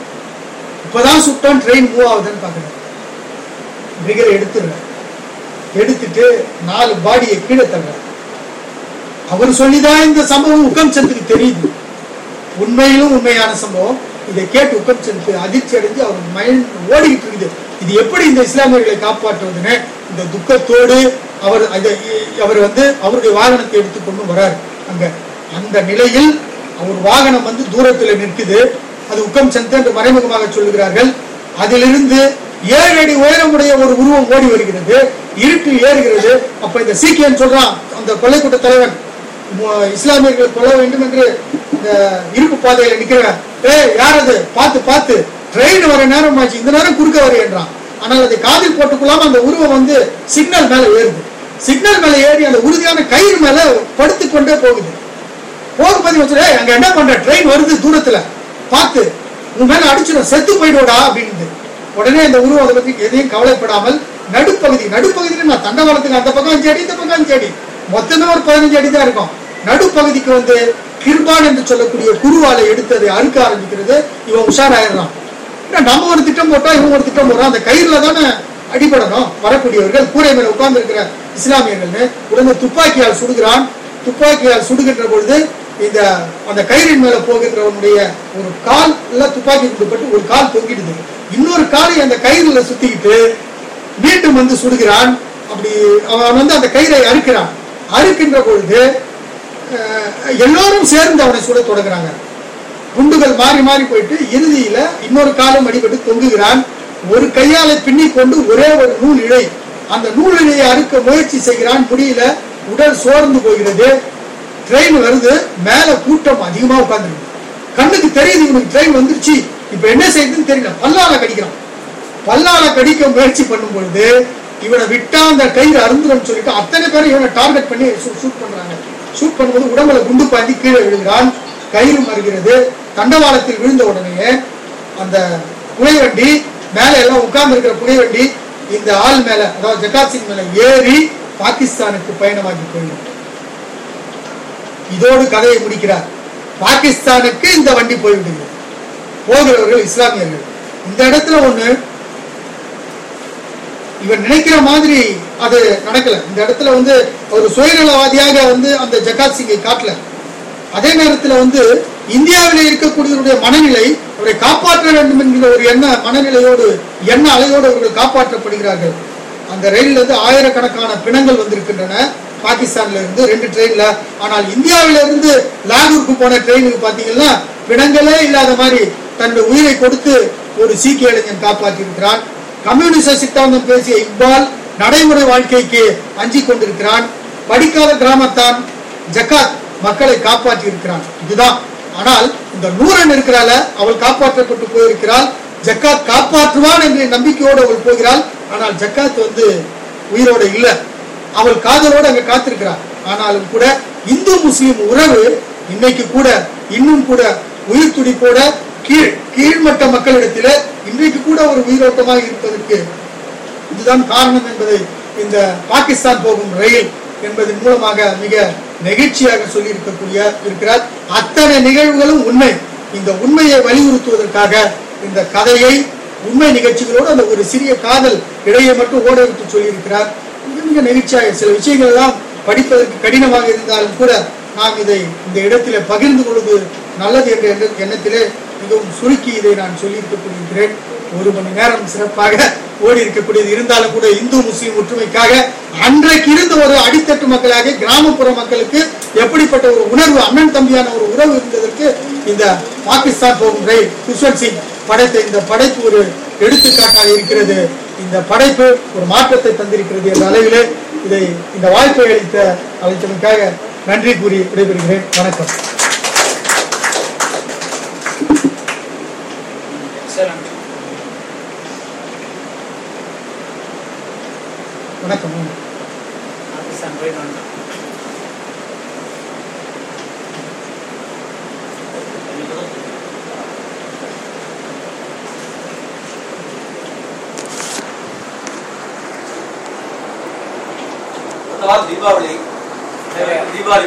இப்பதான் சுட்டான் ட்ரெயின் மூவ் ஆகுதுன்னு பாக்குறேன் ட்ரிகரை எடுத்துடுறார். எடுத்துட்டு நாலு பாடியை கீழே தள்ளுறாரு. அவர் சொல்லிதான் இந்த சம்பவம் உக்கம் சந்துக்கு தெரியுது. உண்மையிலும் உண்மையான சம்பவம். இதை கேட்டு உக்கம் அதிர்ச்சி அடைஞ்சு அவர் மைண்ட் ஓடிக்கிட்டு இருக்குது. இது எப்படி இந்த இஸ்லாமியர்களை காப்பாற்றுவதுன்னு இந்த துக்கத்தோடு அவர் அதை அவர் வந்து அவருடைய வாகனத்தை எடுத்துக்கொண்டு வரார். அங்க அந்த நிலையில் அவர் வாகனம் வந்து தூரத்தில் நிற்குது. அது உக்கம் சந்த் என்று மறைமுகமாக சொல்லுகிறார்கள். அதிலிருந்து ஏழு அடி உயரமுடைய ஒரு உருவம் ஓடி வருகிறது. இருட்டில் ஏறுகிறது. அப்ப இந்த சீக்கியன் சொல்றான் அந்த கொள்ளைக்கூட்ட தலைவன் இஸ்லாமியர்கள் கொல்ல வேண்டும் என்று இந்த இருப்பு பாதையில நிக்கிறேன் ஏ யார் அது? பார்த்து பார்த்து. ட்ரெயின் வர நேரம் ஆச்சு. இந்த நேரம் குறுக்க வர என்றான். ஆனால் அதை காதில் போட்டுக்கொள்ளாம அந்த உருவம் வந்து சிக்னல் மேல ஏறுது. சிக்னல் மேல ஏறி அந்த உறுதியான கயிறு மேல படுத்து கொண்டே போகுது. போகும்போது இவன் சொல்றான், அங்க என்ன பண்ற? ட்ரெயின் வருது தூரத்துல. பார்த்து உன் மேல அடிச்சிடும் செத்து போயிடுவடா அப்படின்னு உடனே இந்த உருவம் அதை பத்தி எதையும் கவலைப்படாமல் நடுப்பகுதி நடுப்பகுதியில நான் தண்டவாளத்துக்கு அந்த பக்கம் அஞ்சு அடி இந்த பக்கம் அஞ்சு அடி. மொத்தமே ஒரு பதினஞ்சு அடி தான் இருக்கும். நடுப்பகுதிக்கு வந்து கிருபான் என்று சொல்லக்கூடிய குருவாலை எடுத்து அதை அறுக்க ஆரம்பிக்கிறது. இவன் உஷாராயிடுறான். நம்ம ஒரு திட்டம் போட்டா இவன் ஒரு திட்டம் போடுறான். அந்த கயிறுல தானே அடிபடணும். வரக்கூடியவர்கள் கூரை மேல உட்கார்ந்து இருக்கிற இஸ்லாமியர்கள்னு உடனே துப்பாக்கியால் சுடுகிறான். துப்பாக்கியால் சுடுகின்ற பொழுது இந்த அந்த கயிறின் மேல போகின்றவனுடைய ஒரு கால் எல்லாம் துப்பாக்கி குண்டுபட்டு ஒரு கால் தொங்கிடுது. இன்னொரு காலை அந்த கயிறுல சுத்திக்கிட்டு மீண்டும் வந்து சுடுகிறான். அப்படி அவன் வந்து அந்த கயிறை அறுக்கிறான். அறுக்கின்ற பொழுது எல்லோரும் சேர்ந்து அவனை சுட தொடங்குறாங்க. குண்டுகள் மாறி மாறி போயிட்டு இறுதியில இன்னொரு காலம் அடிபட்டு தொங்குகிறான். ஒரு கையால பின்னி கொண்டு ஒரே ஒரு நூல் இழை. அந்த நூல் இழையை அறுக்க முயற்சி செய்கிறான். முடியல உடல் சோர்ந்து போகிறது. ட்ரெயின் வருது. மேல கூட்டம் அதிகமா உட்கார்ந்துருக்கு. கண்ணுக்கு தெரியுது இவனுக்கு ட்ரெயின் வந்துருச்சு. இப்ப என்ன செய்யுதுன்னு தெரியல. பல்லால கடிக்கிறான். பல்லால கடிக்க முயற்சி பண்ணும் பொழுது இவனை விட்டா அந்த கயிறு அருந்துடும் சொல்லிட்டு அத்தனை பேரும் இவனை டார்கெட் பண்ணி ஷூட் பண்றாங்க. ஷூட் பண்ணும்போது உடம்புல குண்டு பாய்ந்து கீழே விழுகிறான் கயிறு மறுகிறது. தண்டவாளத்தில் விழுந்த உடனே அந்த புகைவண்டி மேல எல்லாம் உட்கார்ந்து இருக்கிற புகைவண்டி இந்த ஆள் மேல அதாவது ஜக்காத் சிங் மேல ஏறி பாகிஸ்தானுக்கு பயணமாகி போயிடும். இதோடு கதையை முடிக்கிறார். பாகிஸ்தானுக்கு இந்த வண்டி போய்விடுகிறது போகிறவர்கள் இஸ்லாமியர்கள். இந்த இடத்துல ஒண்ணு இவர் நினைக்கிற மாதிரி அது நடக்கல. இந்த இடத்துல வந்து ஒரு சுயநலவாதியாக வந்து அந்த ஜகாத் சிங்கை காட்டல. அதே நேரத்துல வந்து இந்தியாவில் இருக்கக்கூடியவருடைய மனநிலை அவரை காப்பாற்ற வேண்டும் என்கிற ஒரு எண்ண மனநிலையோடு எண்ண அலையோடு அவர்கள் காப்பாற்றப்படுகிறார்கள். அந்த ரயிலில் இருந்து ஆயிரக்கணக்கான பிணங்கள் வந்திருக்கின்றன. பாகிஸ்தான்ல இருந்து ரெண்டு ட்ரெயின்ல ஆனால் இந்தியாவில இருந்து லாகூருக்கு போன ட்ரெயினுக்கு பாத்தீங்கன்னா பிணங்களே இல்லாத மாதிரி தன்னுடைய உயிரை கொடுத்து ஒரு சீக்கிய இளைஞன் காப்பாற்றி இருக்கிறான் கம்யூனிச சித்தாந்தம் பேசிய இக்பால் நடைமுறை வாழ்க்கைக்கு அஞ்சி கொண்டிருக்கிறான். படிக்காத கிராமத்தான் ஜக்காத் மக்களை காப்பாற்றி இருக்கிறான் இதுதான். ஆனால் இந்த நூறன் இருக்கிறாள அவள் காப்பாற்றப்பட்டு போயிருக்கிறாள். ஜக்காத் காப்பாற்றுவான் என்ற நம்பிக்கையோடு அவள் போகிறாள். ஆனால் ஜக்காத் வந்து உயிரோட இல்ல. அவள் காதலோடு அங்க காத்திருக்கிறாள். ஆனாலும் கூட இந்து முஸ்லிம் உறவு இன்னைக்கு கூட இன்னும் கூட உயிர் துடிப்போட கீழ் கீழ்மட்ட மக்களிடத்திலே இன்றைக்கு கூட ஒரு உயிரோட்டமாக இருப்பதற்கு இதுதான் காரணம் என்பதை இந்த பாகிஸ்தான் போகும் ரயில் என்பதன் மூலமாக மிக நெகிழ்ச்சியாக சொல்லி இருக்கக்கூடிய இருக்கிறார். அத்தனை நிகழ்வுகளும் உண்மை. இந்த உண்மையை வலியுறுத்துவதற்காக இந்த கதையை உண்மை நிகழ்ச்சிகளோடு அந்த ஒரு சிறிய காதல் இடையை மட்டும் ஓட விட்டு சொல்லியிருக்கிறார். மிக மிக நெகிழ்ச்சியாக சில விஷயங்கள் எல்லாம் படிப்பதற்கு கடினமாக இருந்தாலும் கூட நாம் இதை இந்த இடத்திலே பகிர்ந்து கொள்வது நல்லது என்ற எண்ணத்திலே மிகவும் சுருக்கி இதை நான் சொல்லியிருக்கக் கொண்டிருக்கிறேன் ஒரு மணி நேரம் சிறப்பாக ஓடி இருக்கக்கூடியது இருந்தாலும் கூட இந்து முஸ்லீம் ஒற்றுமைக்காக அன்றைக்கு இருந்த ஒரு அடித்தட்டு மக்களாக கிராமப்புற மக்களுக்கு எப்படிப்பட்ட ஒரு உணர்வு அண்ணன் தம்பியான ஒரு உறவு இருந்ததற்கு இந்த பாகிஸ்தான் போகும் ரை குஷ்வந்த் சிங் படைத்த இந்த படைப்பு ஒரு எடுத்துக்காட்டாக இருக்கிறது. இந்த படைப்பு ஒரு மாற்றத்தை தந்திருக்கிறது என்ற அளவிலே இதை இந்த வாய்ப்பை அளித்த அளித்ததற்காக நன்றி கூறி விடைபெறுகிறேன். வணக்கம். வணக்கம்
Pakistan போயிட்டு வந்தோம்.
தீபாவளி தீபாவளி